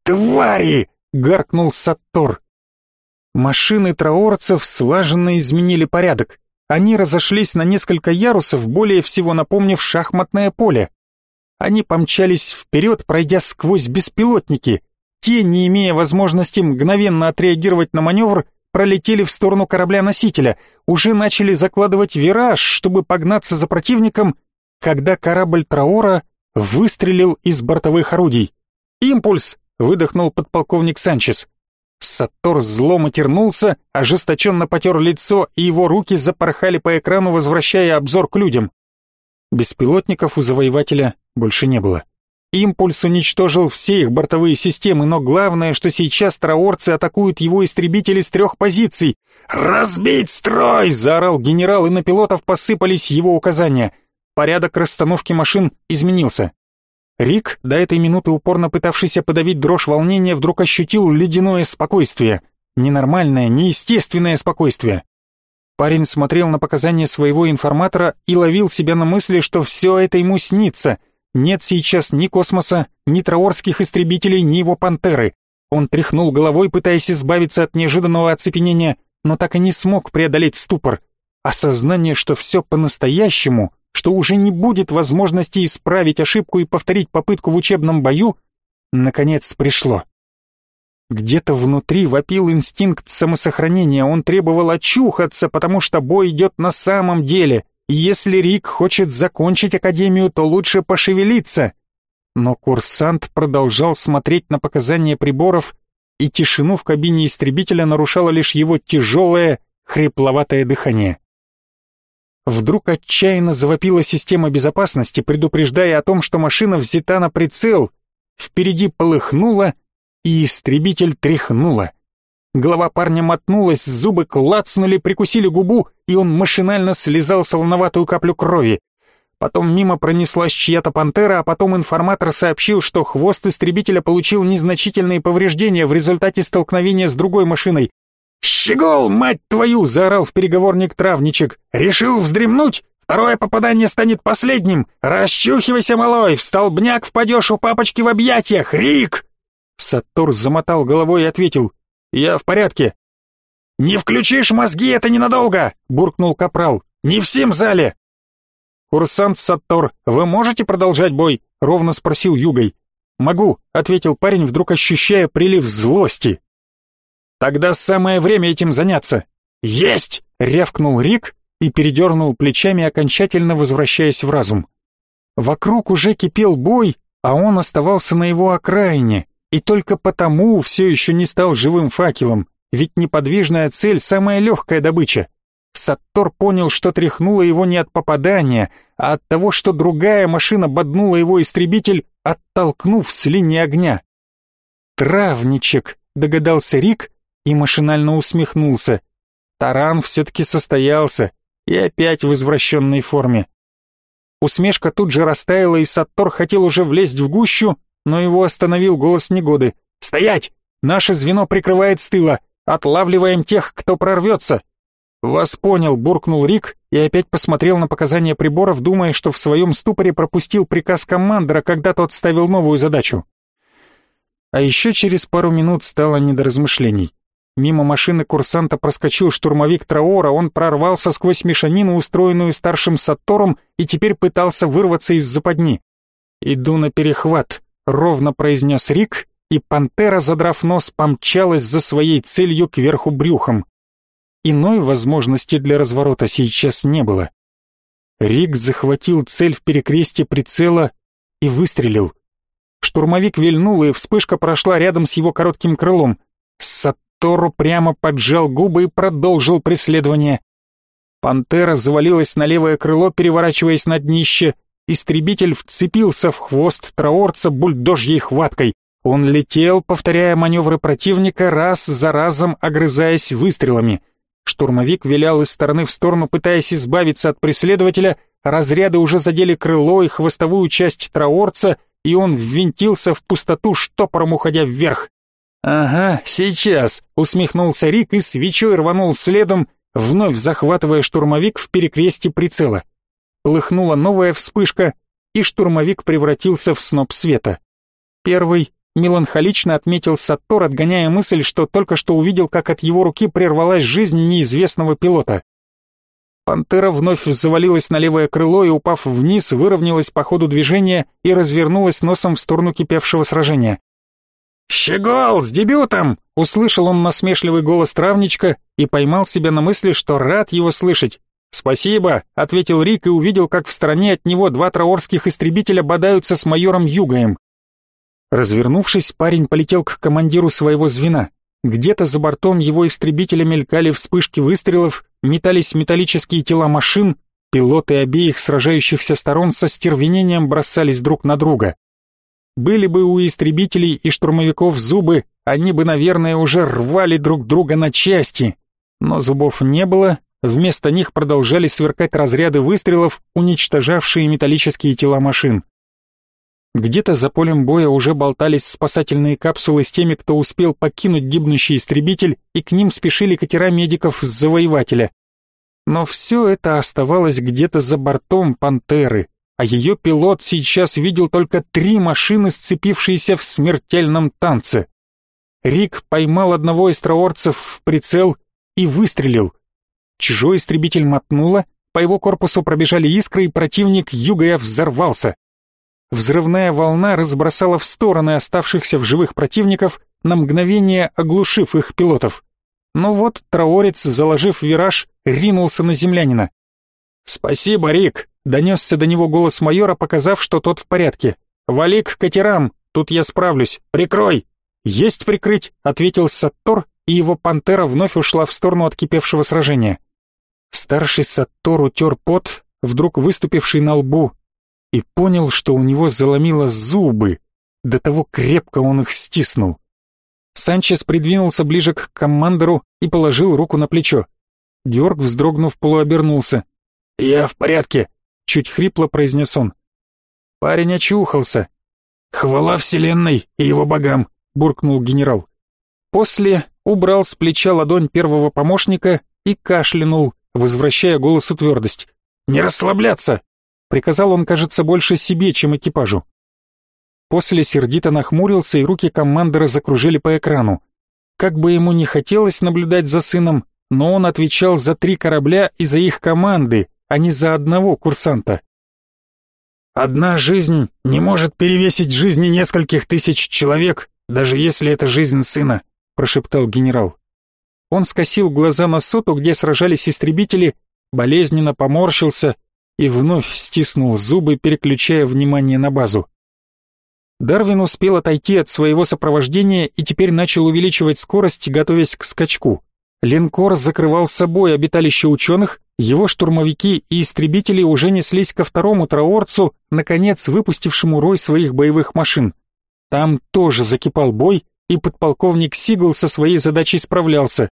«Твари!» — гаркнул Саттор. Машины траорцев слаженно изменили порядок. Они разошлись на несколько ярусов, более всего напомнив шахматное поле. Они помчались вперед, пройдя сквозь беспилотники. Те, не имея возможности мгновенно отреагировать на маневр, пролетели в сторону корабля-носителя, уже начали закладывать вираж, чтобы погнаться за противником, когда корабль Траора выстрелил из бортовых орудий. «Импульс!» — выдохнул подполковник Санчес. Саттор зло матернулся, ожесточенно потер лицо, и его руки запорхали по экрану, возвращая обзор к людям. Беспилотников у завоевателя больше не было. Импульс уничтожил все их бортовые системы, но главное, что сейчас траорцы атакуют его истребители с трех позиций. «Разбить строй!» — заорал генерал, и на пилотов посыпались его указания. Порядок расстановки машин изменился. Рик, до этой минуты упорно пытавшийся подавить дрожь волнения, вдруг ощутил ледяное спокойствие. Ненормальное, неестественное спокойствие. Парень смотрел на показания своего информатора и ловил себя на мысли, что все это ему снится — нет сейчас ни космоса, ни траорских истребителей, ни его пантеры. Он тряхнул головой, пытаясь избавиться от неожиданного оцепенения, но так и не смог преодолеть ступор. Осознание, что все по-настоящему, что уже не будет возможности исправить ошибку и повторить попытку в учебном бою, наконец пришло. Где-то внутри вопил инстинкт самосохранения, он требовал очухаться, потому что бой идет на самом деле, если Рик хочет закончить академию, то лучше пошевелиться. Но курсант продолжал смотреть на показания приборов, и тишину в кабине истребителя нарушало лишь его тяжелое, хрипловатое дыхание. Вдруг отчаянно завопила система безопасности, предупреждая о том, что машина взята на прицел. Впереди полыхнула, и истребитель тряхнула. Голова парня мотнулась, зубы клацнули, прикусили губу, и он машинально слезал солоноватую каплю крови. Потом мимо пронеслась чья-то пантера, а потом информатор сообщил, что хвост истребителя получил незначительные повреждения в результате столкновения с другой машиной. «Щегол, мать твою!» — заорал в переговорник травничек. «Решил вздремнуть? Второе попадание станет последним! Расчухивайся, малой! В столбняк впадешь у папочки в объятиях! Рик!» Саттор замотал головой и ответил. «Я в порядке». «Не включишь мозги, это ненадолго!» — буркнул Капрал. «Не всем зале!» «Курсант Саттор, вы можете продолжать бой?» — ровно спросил Югой. «Могу», — ответил парень, вдруг ощущая прилив злости. «Тогда самое время этим заняться». «Есть!» — рявкнул Рик и передернул плечами, окончательно возвращаясь в разум. Вокруг уже кипел бой, а он оставался на его окраине, и только потому все еще не стал живым факелом, ведь неподвижная цель — самая легкая добыча. Саттор понял, что тряхнуло его не от попадания, а от того, что другая машина боднула его истребитель, оттолкнув с линии огня. «Травничек», — догадался Рик и машинально усмехнулся. Таран все-таки состоялся, и опять в извращенной форме. Усмешка тут же растаяла, и Саттор хотел уже влезть в гущу, но его остановил голос негоды. «Стоять! Наше звено прикрывает с тыла! Отлавливаем тех, кто прорвется!» «Вас понял», — буркнул Рик и опять посмотрел на показания приборов, думая, что в своем ступоре пропустил приказ командора, когда тот ставил новую задачу. А еще через пару минут стало не до размышлений. Мимо машины курсанта проскочил штурмовик Траора, он прорвался сквозь мешанину, устроенную старшим Саттором, и теперь пытался вырваться из западни. «Иду на перехват», ровно произнес Рик, и пантера, задрав нос, помчалась за своей целью кверху брюхом. Иной возможности для разворота сейчас не было. Рик захватил цель в перекрестье прицела и выстрелил. Штурмовик вильнул, и вспышка прошла рядом с его коротким крылом. Сатору прямо поджал губы и продолжил преследование. Пантера завалилась на левое крыло, переворачиваясь на днище, Истребитель вцепился в хвост траорца бульдожьей хваткой. Он летел, повторяя маневры противника, раз за разом огрызаясь выстрелами. Штурмовик вилял из стороны в сторону, пытаясь избавиться от преследователя, разряды уже задели крыло и хвостовую часть траорца, и он ввинтился в пустоту, штопором уходя вверх. «Ага, сейчас», — усмехнулся Рик и свечой рванул следом, вновь захватывая штурмовик в перекрестье прицела полыхнула новая вспышка, и штурмовик превратился в сноп света. Первый меланхолично отметил Саттор, отгоняя мысль, что только что увидел, как от его руки прервалась жизнь неизвестного пилота. Пантера вновь завалилась на левое крыло и, упав вниз, выровнялась по ходу движения и развернулась носом в сторону кипевшего сражения. «Щегол, с дебютом!» — услышал он насмешливый голос травничка и поймал себя на мысли, что рад его слышать. «Спасибо», — ответил Рик и увидел, как в стороне от него два траорских истребителя бодаются с майором Югаем. Развернувшись, парень полетел к командиру своего звена. Где-то за бортом его истребителя мелькали вспышки выстрелов, метались металлические тела машин, пилоты обеих сражающихся сторон со стервенением бросались друг на друга. Были бы у истребителей и штурмовиков зубы, они бы, наверное, уже рвали друг друга на части. Но зубов не было, вместо них продолжали сверкать разряды выстрелов, уничтожавшие металлические тела машин. Где-то за полем боя уже болтались спасательные капсулы с теми, кто успел покинуть гибнущий истребитель, и к ним спешили катера медиков с завоевателя. Но все это оставалось где-то за бортом «Пантеры», а ее пилот сейчас видел только три машины, сцепившиеся в смертельном танце. Рик поймал одного из троорцев в прицел и выстрелил. Чужой истребитель мотнуло, по его корпусу пробежали искры, и противник югая взорвался. Взрывная волна разбросала в стороны оставшихся в живых противников, на мгновение оглушив их пилотов. Но вот траорец, заложив вираж, ринулся на землянина. «Спасибо, Рик!» — донесся до него голос майора, показав, что тот в порядке. «Вали к катерам! Тут я справлюсь! Прикрой!» «Есть прикрыть!» — ответил Саттор, и его пантера вновь ушла в сторону от кипевшего сражения. Старший Саттор утер пот, вдруг выступивший на лбу, и понял, что у него заломило зубы, до того крепко он их стиснул. Санчес придвинулся ближе к командору и положил руку на плечо. Георг, вздрогнув, полуобернулся. «Я в порядке», — чуть хрипло произнес он. Парень очухался. «Хвала Вселенной и его богам», — буркнул генерал. После убрал с плеча ладонь первого помощника и кашлянул, возвращая голосу твердость. «Не расслабляться! Приказал он, кажется, больше себе, чем экипажу. После сердито нахмурился, и руки командора закружили по экрану. Как бы ему не хотелось наблюдать за сыном, но он отвечал за три корабля и за их команды, а не за одного курсанта. «Одна жизнь не может перевесить жизни нескольких тысяч человек, даже если это жизнь сына», прошептал генерал. Он скосил глаза на соту, где сражались истребители, болезненно поморщился и вновь стиснул зубы, переключая внимание на базу. Дарвин успел отойти от своего сопровождения и теперь начал увеличивать скорость, готовясь к скачку. Линкор закрывал собой обиталище ученых, его штурмовики и истребители уже неслись ко второму траорцу, наконец выпустившему рой своих боевых машин. Там тоже закипал бой, и подполковник Сигл со своей задачей справлялся.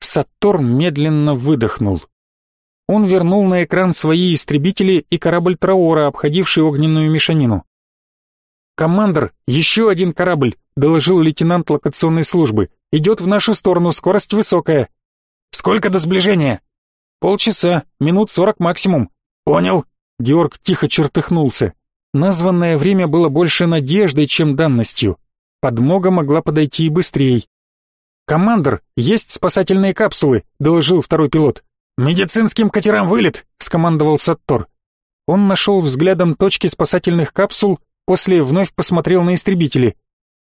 Саттор медленно выдохнул. Он вернул на экран свои истребители и корабль Траора, обходивший огненную мешанину. «Командор, еще один корабль», — доложил лейтенант локационной службы. «Идет в нашу сторону, скорость высокая». «Сколько до сближения?» «Полчаса, минут сорок максимум». «Понял». Георг тихо чертыхнулся. Названное время было больше надеждой, чем данностью. Подмога могла подойти и быстрее. «Командор, есть спасательные капсулы», — доложил второй пилот. «Медицинским катерам вылет!» — скомандовал Саттор. Он нашел взглядом точки спасательных капсул, после вновь посмотрел на истребители.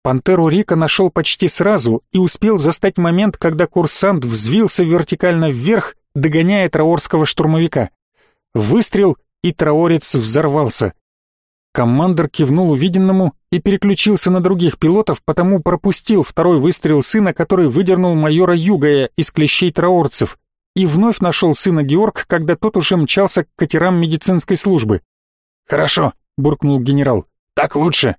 Пантеру Рика нашел почти сразу и успел застать момент, когда курсант взвился вертикально вверх, догоняя траорского штурмовика. Выстрел, и траорец взорвался. Командор кивнул увиденному и переключился на других пилотов, потому пропустил второй выстрел сына, который выдернул майора Югая из клещей траорцев и вновь нашел сына Георг, когда тот уже мчался к катерам медицинской службы. «Хорошо», — буркнул генерал, — «так лучше».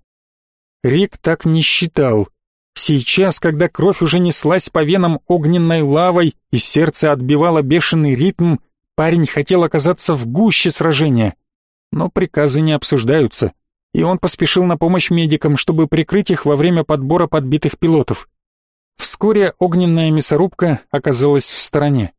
Рик так не считал. Сейчас, когда кровь уже неслась по венам огненной лавой и сердце отбивало бешеный ритм, парень хотел оказаться в гуще сражения. Но приказы не обсуждаются, и он поспешил на помощь медикам, чтобы прикрыть их во время подбора подбитых пилотов. Вскоре огненная мясорубка оказалась в стороне.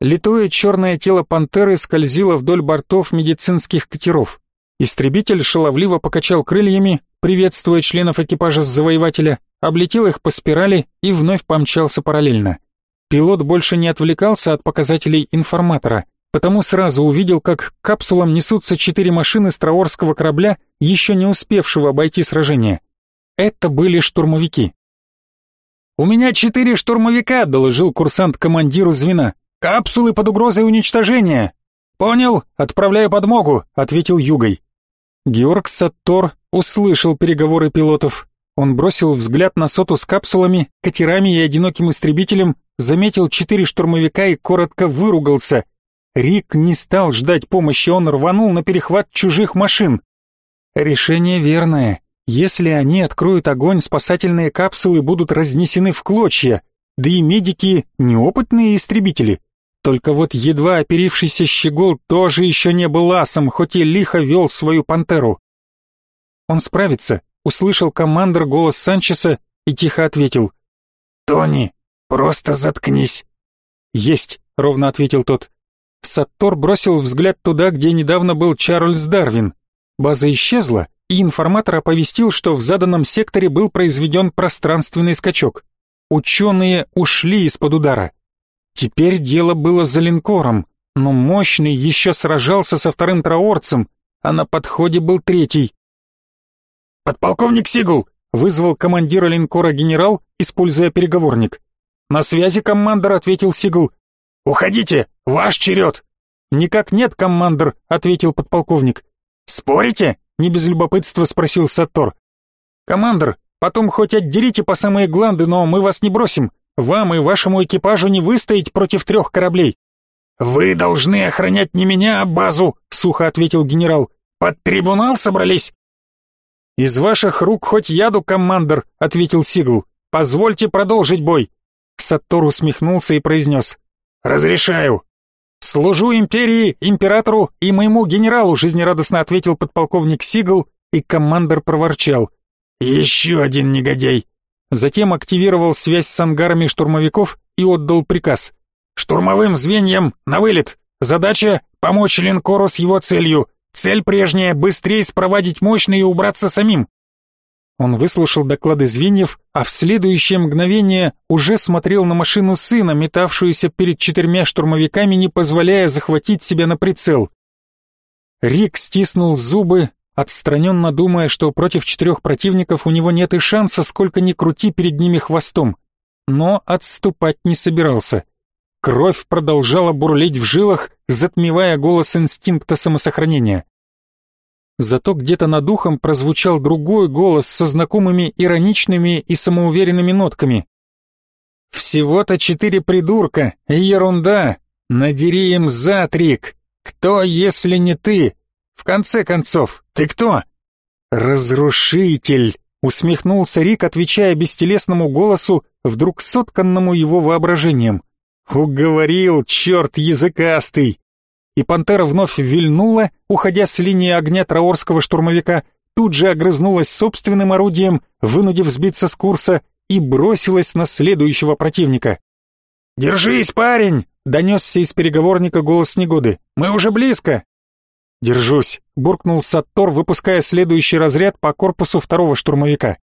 Литое черное тело пантеры скользило вдоль бортов медицинских катеров. Истребитель шаловливо покачал крыльями, приветствуя членов экипажа завоевателя, облетел их по спирали и вновь помчался параллельно. Пилот больше не отвлекался от показателей информатора, потому сразу увидел, как к капсулам несутся четыре машины страорского корабля, еще не успевшего обойти сражение. Это были штурмовики. «У меня четыре штурмовика», — доложил курсант командиру звена. Капсулы под угрозой уничтожения!» «Понял, отправляю подмогу», — ответил Югой. Георг Саттор услышал переговоры пилотов. Он бросил взгляд на соту с капсулами, катерами и одиноким истребителем, заметил четыре штурмовика и коротко выругался. Рик не стал ждать помощи, он рванул на перехват чужих машин. Решение верное. Если они откроют огонь, спасательные капсулы будут разнесены в клочья, да и медики — неопытные истребители. Только вот едва оперившийся щегол тоже еще не был асом, хоть и лихо вел свою пантеру. Он справится, услышал командор голос Санчеса и тихо ответил. «Тони, просто заткнись». «Есть», — ровно ответил тот. Саттор бросил взгляд туда, где недавно был Чарльз Дарвин. База исчезла, и информатор оповестил, что в заданном секторе был произведен пространственный скачок. Ученые ушли из-под удара. Теперь дело было за линкором, но мощный еще сражался со вторым траорцем, а на подходе был третий. «Подполковник Сигл!» — вызвал командира линкора генерал, используя переговорник. «На связи, командор», — ответил Сигл. «Уходите, ваш черед!» «Никак нет, командор», — ответил подполковник. «Спорите?» — не без любопытства спросил Саттор. «Командор, потом хоть отдерите по самые гланды, но мы вас не бросим. Вам и вашему экипажу не выстоять против трех кораблей». «Вы должны охранять не меня, а базу», — сухо ответил генерал. «Под трибунал собрались?» «Из ваших рук хоть яду, командор», — ответил Сигл. «Позвольте продолжить бой». Саттор усмехнулся и произнес. «Разрешаю». «Служу империи, императору и моему генералу», — жизнерадостно ответил подполковник Сигл, и командор проворчал. «Еще один негодяй. Затем активировал связь с ангарами штурмовиков и отдал приказ. «Штурмовым звеньям на вылет! Задача — помочь линкору с его целью. Цель прежняя — быстрее спровадить мощный и убраться самим». Он выслушал доклады звеньев, а в следующее мгновение уже смотрел на машину сына, метавшуюся перед четырьмя штурмовиками, не позволяя захватить себя на прицел. Рик стиснул зубы, отстраненно думая, что против четырех противников у него нет и шанса, сколько ни крути перед ними хвостом. Но отступать не собирался. Кровь продолжала бурлить в жилах, затмевая голос инстинкта самосохранения. Зато где-то над ухом прозвучал другой голос со знакомыми ироничными и самоуверенными нотками. «Всего-то четыре придурка, ерунда! Надери им зад, Рик! Кто, если не ты? В конце концов, ты кто? Разрушитель, усмехнулся Рик, отвечая бестелесному голосу, вдруг сотканному его воображением. Уговорил, черт языкастый. И пантера вновь вильнула, уходя с линии огня траорского штурмовика, тут же огрызнулась собственным орудием, вынудив сбиться с курса, и бросилась на следующего противника. «Держись, парень!» — донесся из переговорника голос Негоды. «Мы уже близко!» «Держусь», — буркнул Саттор, выпуская следующий разряд по корпусу второго штурмовика.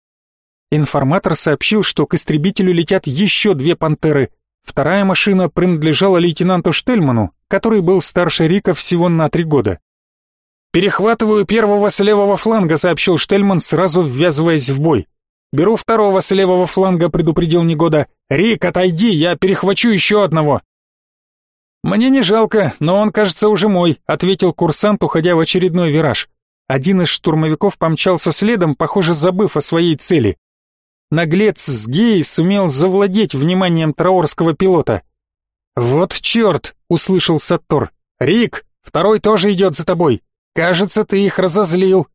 Информатор сообщил, что к истребителю летят еще две «Пантеры». Вторая машина принадлежала лейтенанту Штельману, который был старше Рика всего на три года. «Перехватываю первого с левого фланга», — сообщил Штельман, сразу ввязываясь в бой. «Беру второго с левого фланга», — предупредил Негода. «Рик, отойди, я перехвачу еще одного». «Мне не жалко, но он, кажется, уже мой», — ответил курсант, уходя в очередной вираж. Один из штурмовиков помчался следом, похоже, забыв о своей цели. Наглец с гей сумел завладеть вниманием траорского пилота. «Вот черт!» — услышал Саттор. «Рик, второй тоже идет за тобой. Кажется, ты их разозлил».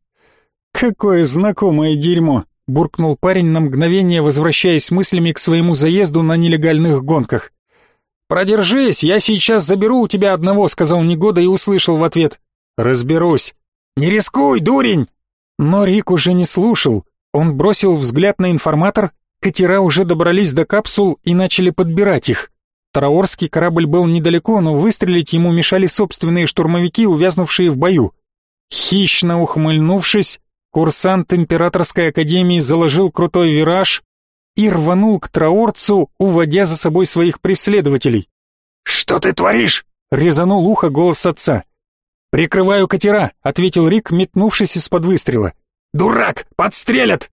«Какое знакомое дерьмо!» — буркнул парень на мгновение, возвращаясь мыслями к своему заезду на нелегальных гонках. «Продержись, я сейчас заберу у тебя одного», — сказал Негода и услышал в ответ. «Разберусь». «Не рискуй, дурень!» Но Рик уже не слушал. Он бросил взгляд на информатор, катера уже добрались до капсул и начали подбирать их. Траорский корабль был недалеко, но выстрелить ему мешали собственные штурмовики, увязнувшие в бою. Хищно ухмыльнувшись, курсант Императорской Академии заложил крутой вираж, и рванул к Траорцу, уводя за собой своих преследователей. «Что ты творишь?» — резанул ухо голос отца. «Прикрываю катера», — ответил Рик, метнувшись из-под выстрела. «Дурак! Подстрелят!»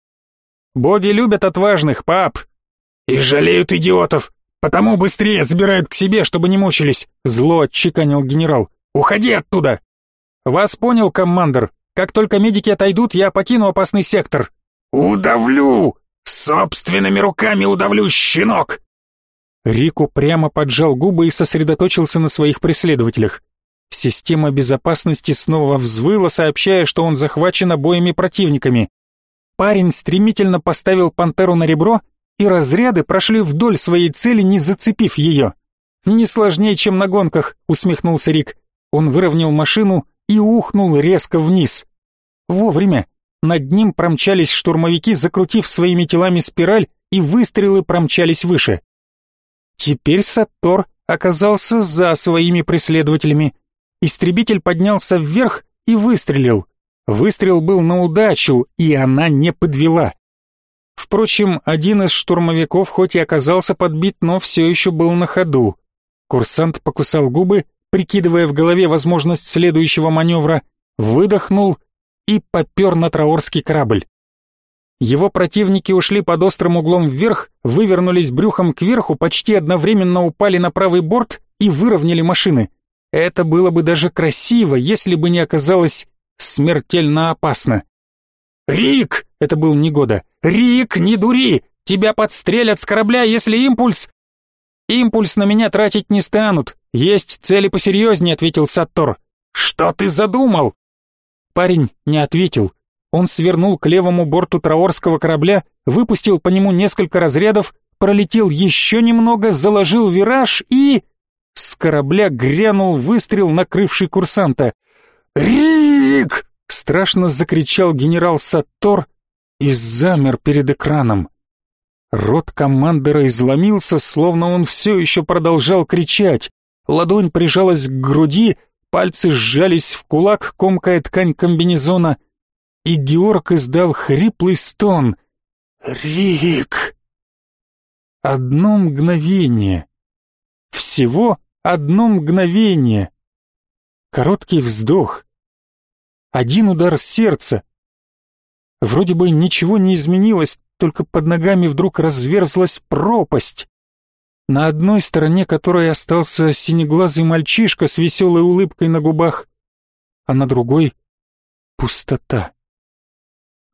«Боги любят отважных, пап!» «И жалеют идиотов! Потому быстрее забирают к себе, чтобы не мучились, зло отчеканил генерал. Уходи оттуда. Вас понял, командир. Как только медики отойдут, я покину опасный сектор. Удавлю! Собственными руками удавлю, щенок! Рику прямо поджал губы и сосредоточился на своих преследователях. Система безопасности снова взвыла, сообщая, что он захвачен обоими противниками. Парень стремительно поставил пантеру на ребро, и разряды прошли вдоль своей цели, не зацепив ее. «Не сложнее, чем на гонках», — усмехнулся Рик. Он выровнял машину и ухнул резко вниз. Вовремя. Над ним промчались штурмовики, закрутив своими телами спираль, и выстрелы промчались выше. Теперь Саттор оказался за своими преследователями. Истребитель поднялся вверх и выстрелил. Выстрел был на удачу, и она не подвела. Впрочем, один из штурмовиков хоть и оказался подбит, но все еще был на ходу. Курсант покусал губы, прикидывая в голове возможность следующего маневра, выдохнул и попер на траорский корабль. Его противники ушли под острым углом вверх, вывернулись брюхом кверху, почти одновременно упали на правый борт и выровняли машины. Это было бы даже красиво, если бы не оказалось смертельно опасно. «Рик!» — это был Негода. «Рик, не дури! Тебя подстрелят с корабля, если импульс...» «Импульс на меня тратить не станут. Есть цели посерьезнее», — ответил Саттор. «Что ты задумал?» Парень не ответил. Он свернул к левому борту траорского корабля, выпустил по нему несколько разрядов, пролетел еще немного, заложил вираж и... С корабля грянул выстрел, накрывший курсанта. «Рик!» — страшно закричал генерал Саттор и замер перед экраном. Рот командора изломился, словно он все еще продолжал кричать. Ладонь прижалась к груди, пальцы сжались в кулак, комкая ткань комбинезона, и Георг издал хриплый стон. «Рик!» Одно мгновение. Всего одно мгновение. Короткий вздох один удар сердца. Вроде бы ничего не изменилось, только под ногами вдруг разверзлась пропасть. На одной стороне которой остался синеглазый мальчишка с веселой улыбкой на губах, а на другой — пустота.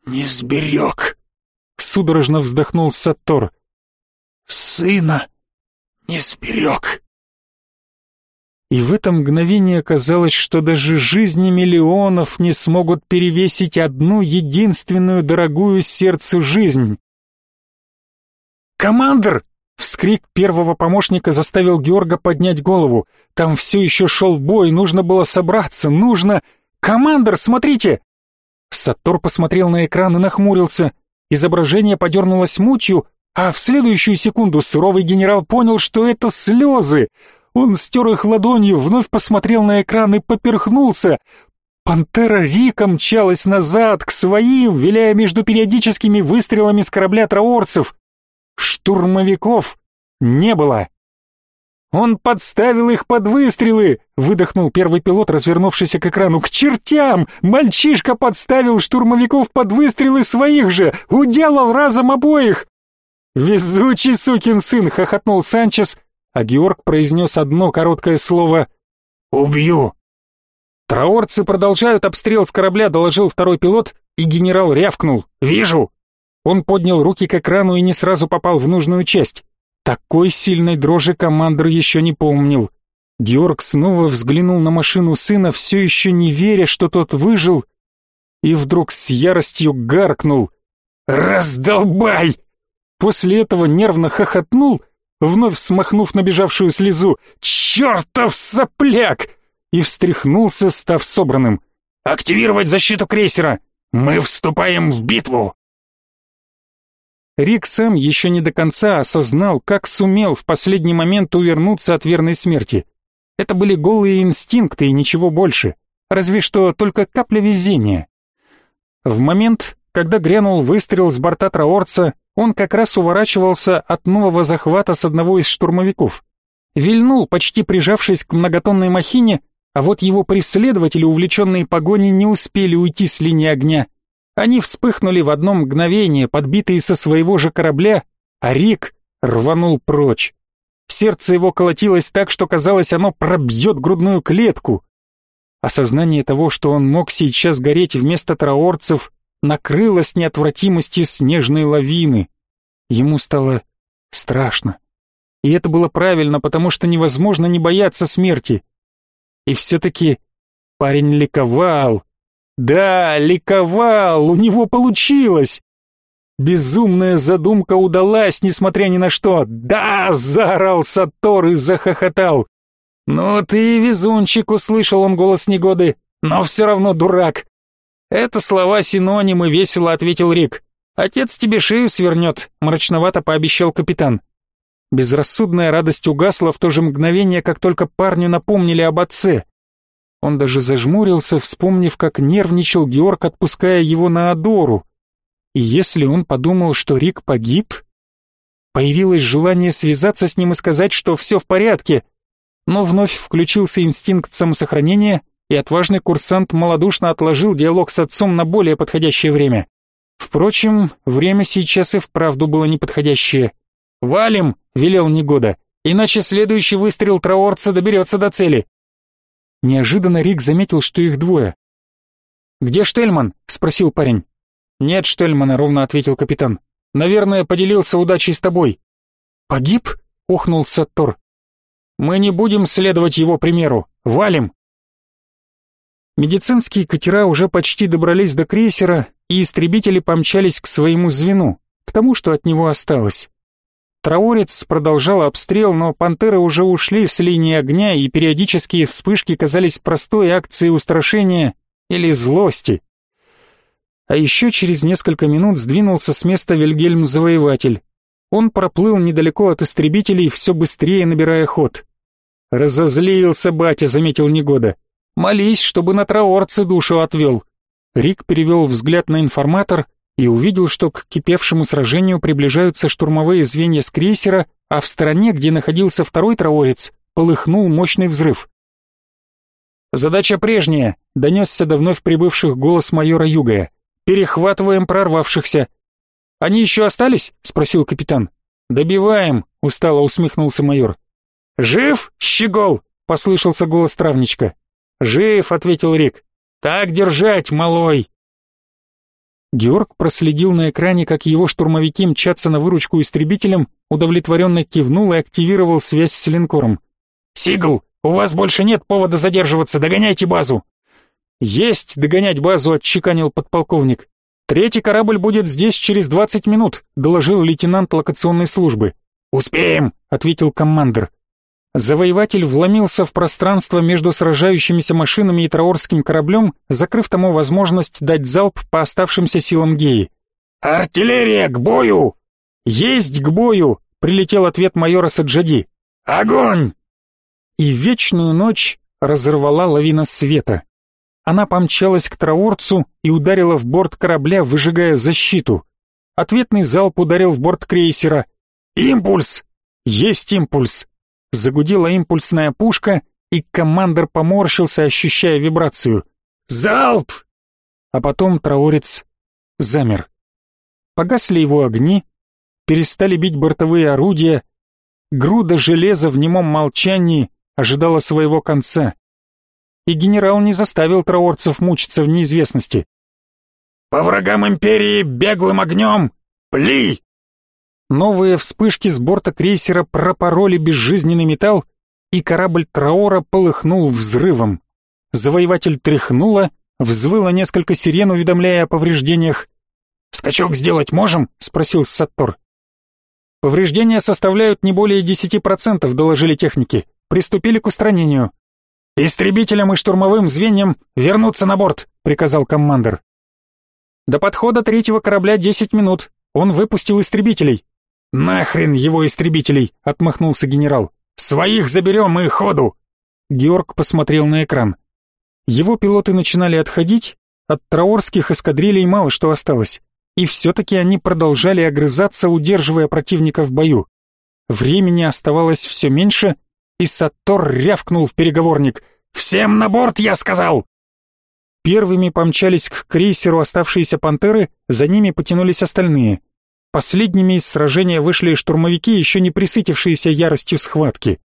«Не сберег!» — судорожно вздохнул Саттор. «Сына не сберег!» И в это мгновение казалось, что даже жизни миллионов не смогут перевесить одну единственную дорогую сердцу жизнь. «Командр!» — вскрик первого помощника заставил Георга поднять голову. Там все еще шел бой, нужно было собраться, нужно... «Командр, смотрите!» Сатор посмотрел на экран и нахмурился. Изображение подернулось мутью, а в следующую секунду суровый генерал понял, что это слезы. Он стер их ладонью, вновь посмотрел на экран и поперхнулся. Пантера Рика мчалась назад, к своим, виляя между периодическими выстрелами с корабля траорцев. Штурмовиков не было. «Он подставил их под выстрелы!» — выдохнул первый пилот, развернувшийся к экрану. «К чертям! Мальчишка подставил штурмовиков под выстрелы своих же! Уделал разом обоих!» «Везучий сукин сын!» — хохотнул Санчес, а Георг произнес одно короткое слово «Убью». «Траорцы продолжают обстрел с корабля», — доложил второй пилот, и генерал рявкнул «Вижу». Он поднял руки к экрану и не сразу попал в нужную часть. Такой сильной дрожи командор еще не помнил. Георг снова взглянул на машину сына, все еще не веря, что тот выжил, и вдруг с яростью гаркнул «Раздолбай!». После этого нервно хохотнул вновь смахнув набежавшую слезу «Чертов сопляк!» и встряхнулся, став собранным. «Активировать защиту крейсера! Мы вступаем в битву!» Рик сам еще не до конца осознал, как сумел в последний момент увернуться от верной смерти. Это были голые инстинкты и ничего больше, разве что только капля везения. В момент, когда грянул выстрел с борта Траорца, он как раз уворачивался от нового захвата с одного из штурмовиков. Вильнул, почти прижавшись к многотонной махине, а вот его преследователи, увлеченные погоней, не успели уйти с линии огня. Они вспыхнули в одно мгновение, подбитые со своего же корабля, а Рик рванул прочь. Сердце его колотилось так, что казалось, оно пробьет грудную клетку. Осознание того, что он мог сейчас гореть вместо траорцев, накрыло с неотвратимостью снежной лавины. Ему стало страшно. И это было правильно, потому что невозможно не бояться смерти. И все-таки парень ликовал. Да, ликовал, у него получилось. Безумная задумка удалась, несмотря ни на что. «Да!» — заорал Сатор и захохотал. «Ну ты, везунчик!» — услышал он голос негоды. «Но все равно дурак!» «Это слова синонимы», — весело ответил Рик. «Отец тебе шею свернет», — мрачновато пообещал капитан. Безрассудная радость угасла в то же мгновение, как только парню напомнили об отце. Он даже зажмурился, вспомнив, как нервничал Георг, отпуская его на Адору. И если он подумал, что Рик погиб, появилось желание связаться с ним и сказать, что все в порядке, но вновь включился инстинкт самосохранения, и отважный курсант малодушно отложил диалог с отцом на более подходящее время. Впрочем, время сейчас и вправду было неподходящее. «Валим!» — велел Негода, «иначе следующий выстрел траорца доберется до цели». Неожиданно Рик заметил, что их двое. «Где Штельман?» — спросил парень. «Нет Штельмана», — ровно ответил капитан. «Наверное, поделился удачей с тобой». «Погиб?» — ухнул Саттор. «Мы не будем следовать его примеру. Валим!» Медицинские катера уже почти добрались до крейсера, и истребители помчались к своему звену, к тому, что от него осталось. Траурец продолжал обстрел, но пантеры уже ушли с линии огня, и периодические вспышки казались простой акцией устрашения или злости. А еще через несколько минут сдвинулся с места Вильгельм-завоеватель. Он проплыл недалеко от истребителей, все быстрее набирая ход. «Разозлился батя», — заметил Негода. «Молись, чтобы на траорце душу отвел». Рик перевел взгляд на информатор и увидел, что к кипевшему сражению приближаются штурмовые звенья с крейсера, а в стороне, где находился второй траорец, полыхнул мощный взрыв. «Задача прежняя», — донесся до вновь прибывших голос майора Югая. Перехватываем прорвавшихся. Они еще остались? спросил капитан. Добиваем, устало усмехнулся майор. Жив, щегол? послышался голос травничка. Жив, ответил Рик. Так держать, малой. Георг проследил на экране, как его штурмовики мчатся на выручку истребителям, удовлетворенно кивнул и активировал связь с линкором. «Сигл, у вас больше нет повода задерживаться, догоняйте базу!» «Есть догонять базу», — отчеканил подполковник. «Третий корабль будет здесь через двадцать минут», — доложил лейтенант локационной службы. «Успеем», — ответил командир. Завоеватель вломился в пространство между сражающимися машинами и траорским кораблем, закрыв тому возможность дать залп по оставшимся силам Геи. «Артиллерия, к бою!» «Есть к бою!» — прилетел ответ майора Саджади. «Огонь!» И вечную ночь разорвала лавина света. Она помчалась к траорцу и ударила в борт корабля, выжигая защиту. Ответный залп ударил в борт крейсера. «Импульс!» «Есть импульс!» Загудела импульсная пушка, и командир поморщился, ощущая вибрацию. «Залп!» А потом траорец замер. Погасли его огни, перестали бить бортовые орудия, груда железа в немом молчании ожидала своего конца и генерал не заставил траорцев мучиться в неизвестности. «По врагам империи беглым огнем! Пли!» Новые вспышки с борта крейсера пропороли безжизненный металл, и корабль Траора полыхнул взрывом. Завоеватель тряхнуло, взвыло несколько сирен, уведомляя о повреждениях. «Скачок сделать можем?» — спросил Саттор. «Повреждения составляют не более десяти процентов», — доложили техники. «Приступили к устранению». «Истребителям и штурмовым звеньям вернуться на борт», — приказал командир. «До подхода третьего корабля десять минут. Он выпустил истребителей». «Нахрен его истребителей!» — отмахнулся генерал. «Своих заберем и ходу!» Георг посмотрел на экран. Его пилоты начинали отходить, от траорских эскадрилей мало что осталось. И все-таки они продолжали огрызаться, удерживая противника в бою. Времени оставалось все меньше, и Саттор рявкнул в переговорник. «Всем на борт, я сказал!» Первыми помчались к крейсеру оставшиеся пантеры, за ними потянулись остальные. Последними из сражения вышли штурмовики, еще не присытившиеся яростью схватки.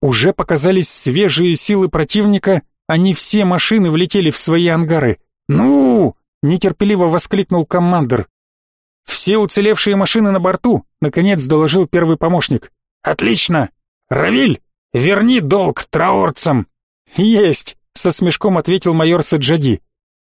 Уже показались свежие силы противника, они все машины влетели в свои ангары. «Ну!» — нетерпеливо воскликнул командир. «Все уцелевшие машины на борту», — наконец доложил первый помощник. «Отлично! Равиль, верни долг траорцам!» «Есть!» — со смешком ответил майор Саджади.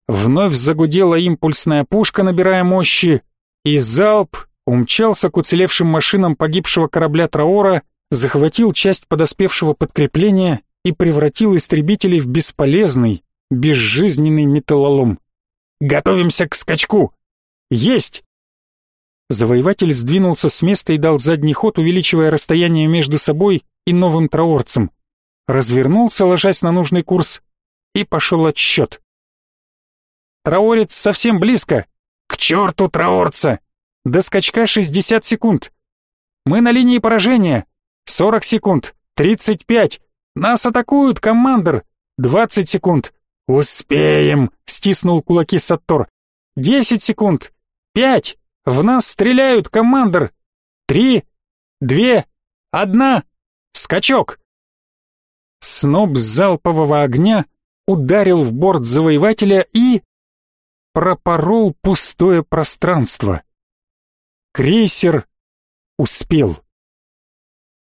Вновь загудела импульсная пушка, набирая мощи, и залп умчался к уцелевшим машинам погибшего корабля Траора, захватил часть подоспевшего подкрепления и превратил истребителей в бесполезный, безжизненный металлолом. «Готовимся к скачку!» «Есть!» Завоеватель сдвинулся с места и дал задний ход, увеличивая расстояние между собой и новым траорцем. Развернулся, ложась на нужный курс, и пошел отсчет. «Траорец совсем близко! К черту траорца! До скачка 60 секунд! Мы на линии поражения! 40 секунд! 35! Нас атакуют, командир! 20 секунд! Успеем!» — стиснул кулаки Саттор. «10 секунд! 5! В нас стреляют, командир! Три, две, одна! Скачок!» Сноб залпового огня ударил в борт завоевателя и... пропорол пустое пространство. Крейсер успел.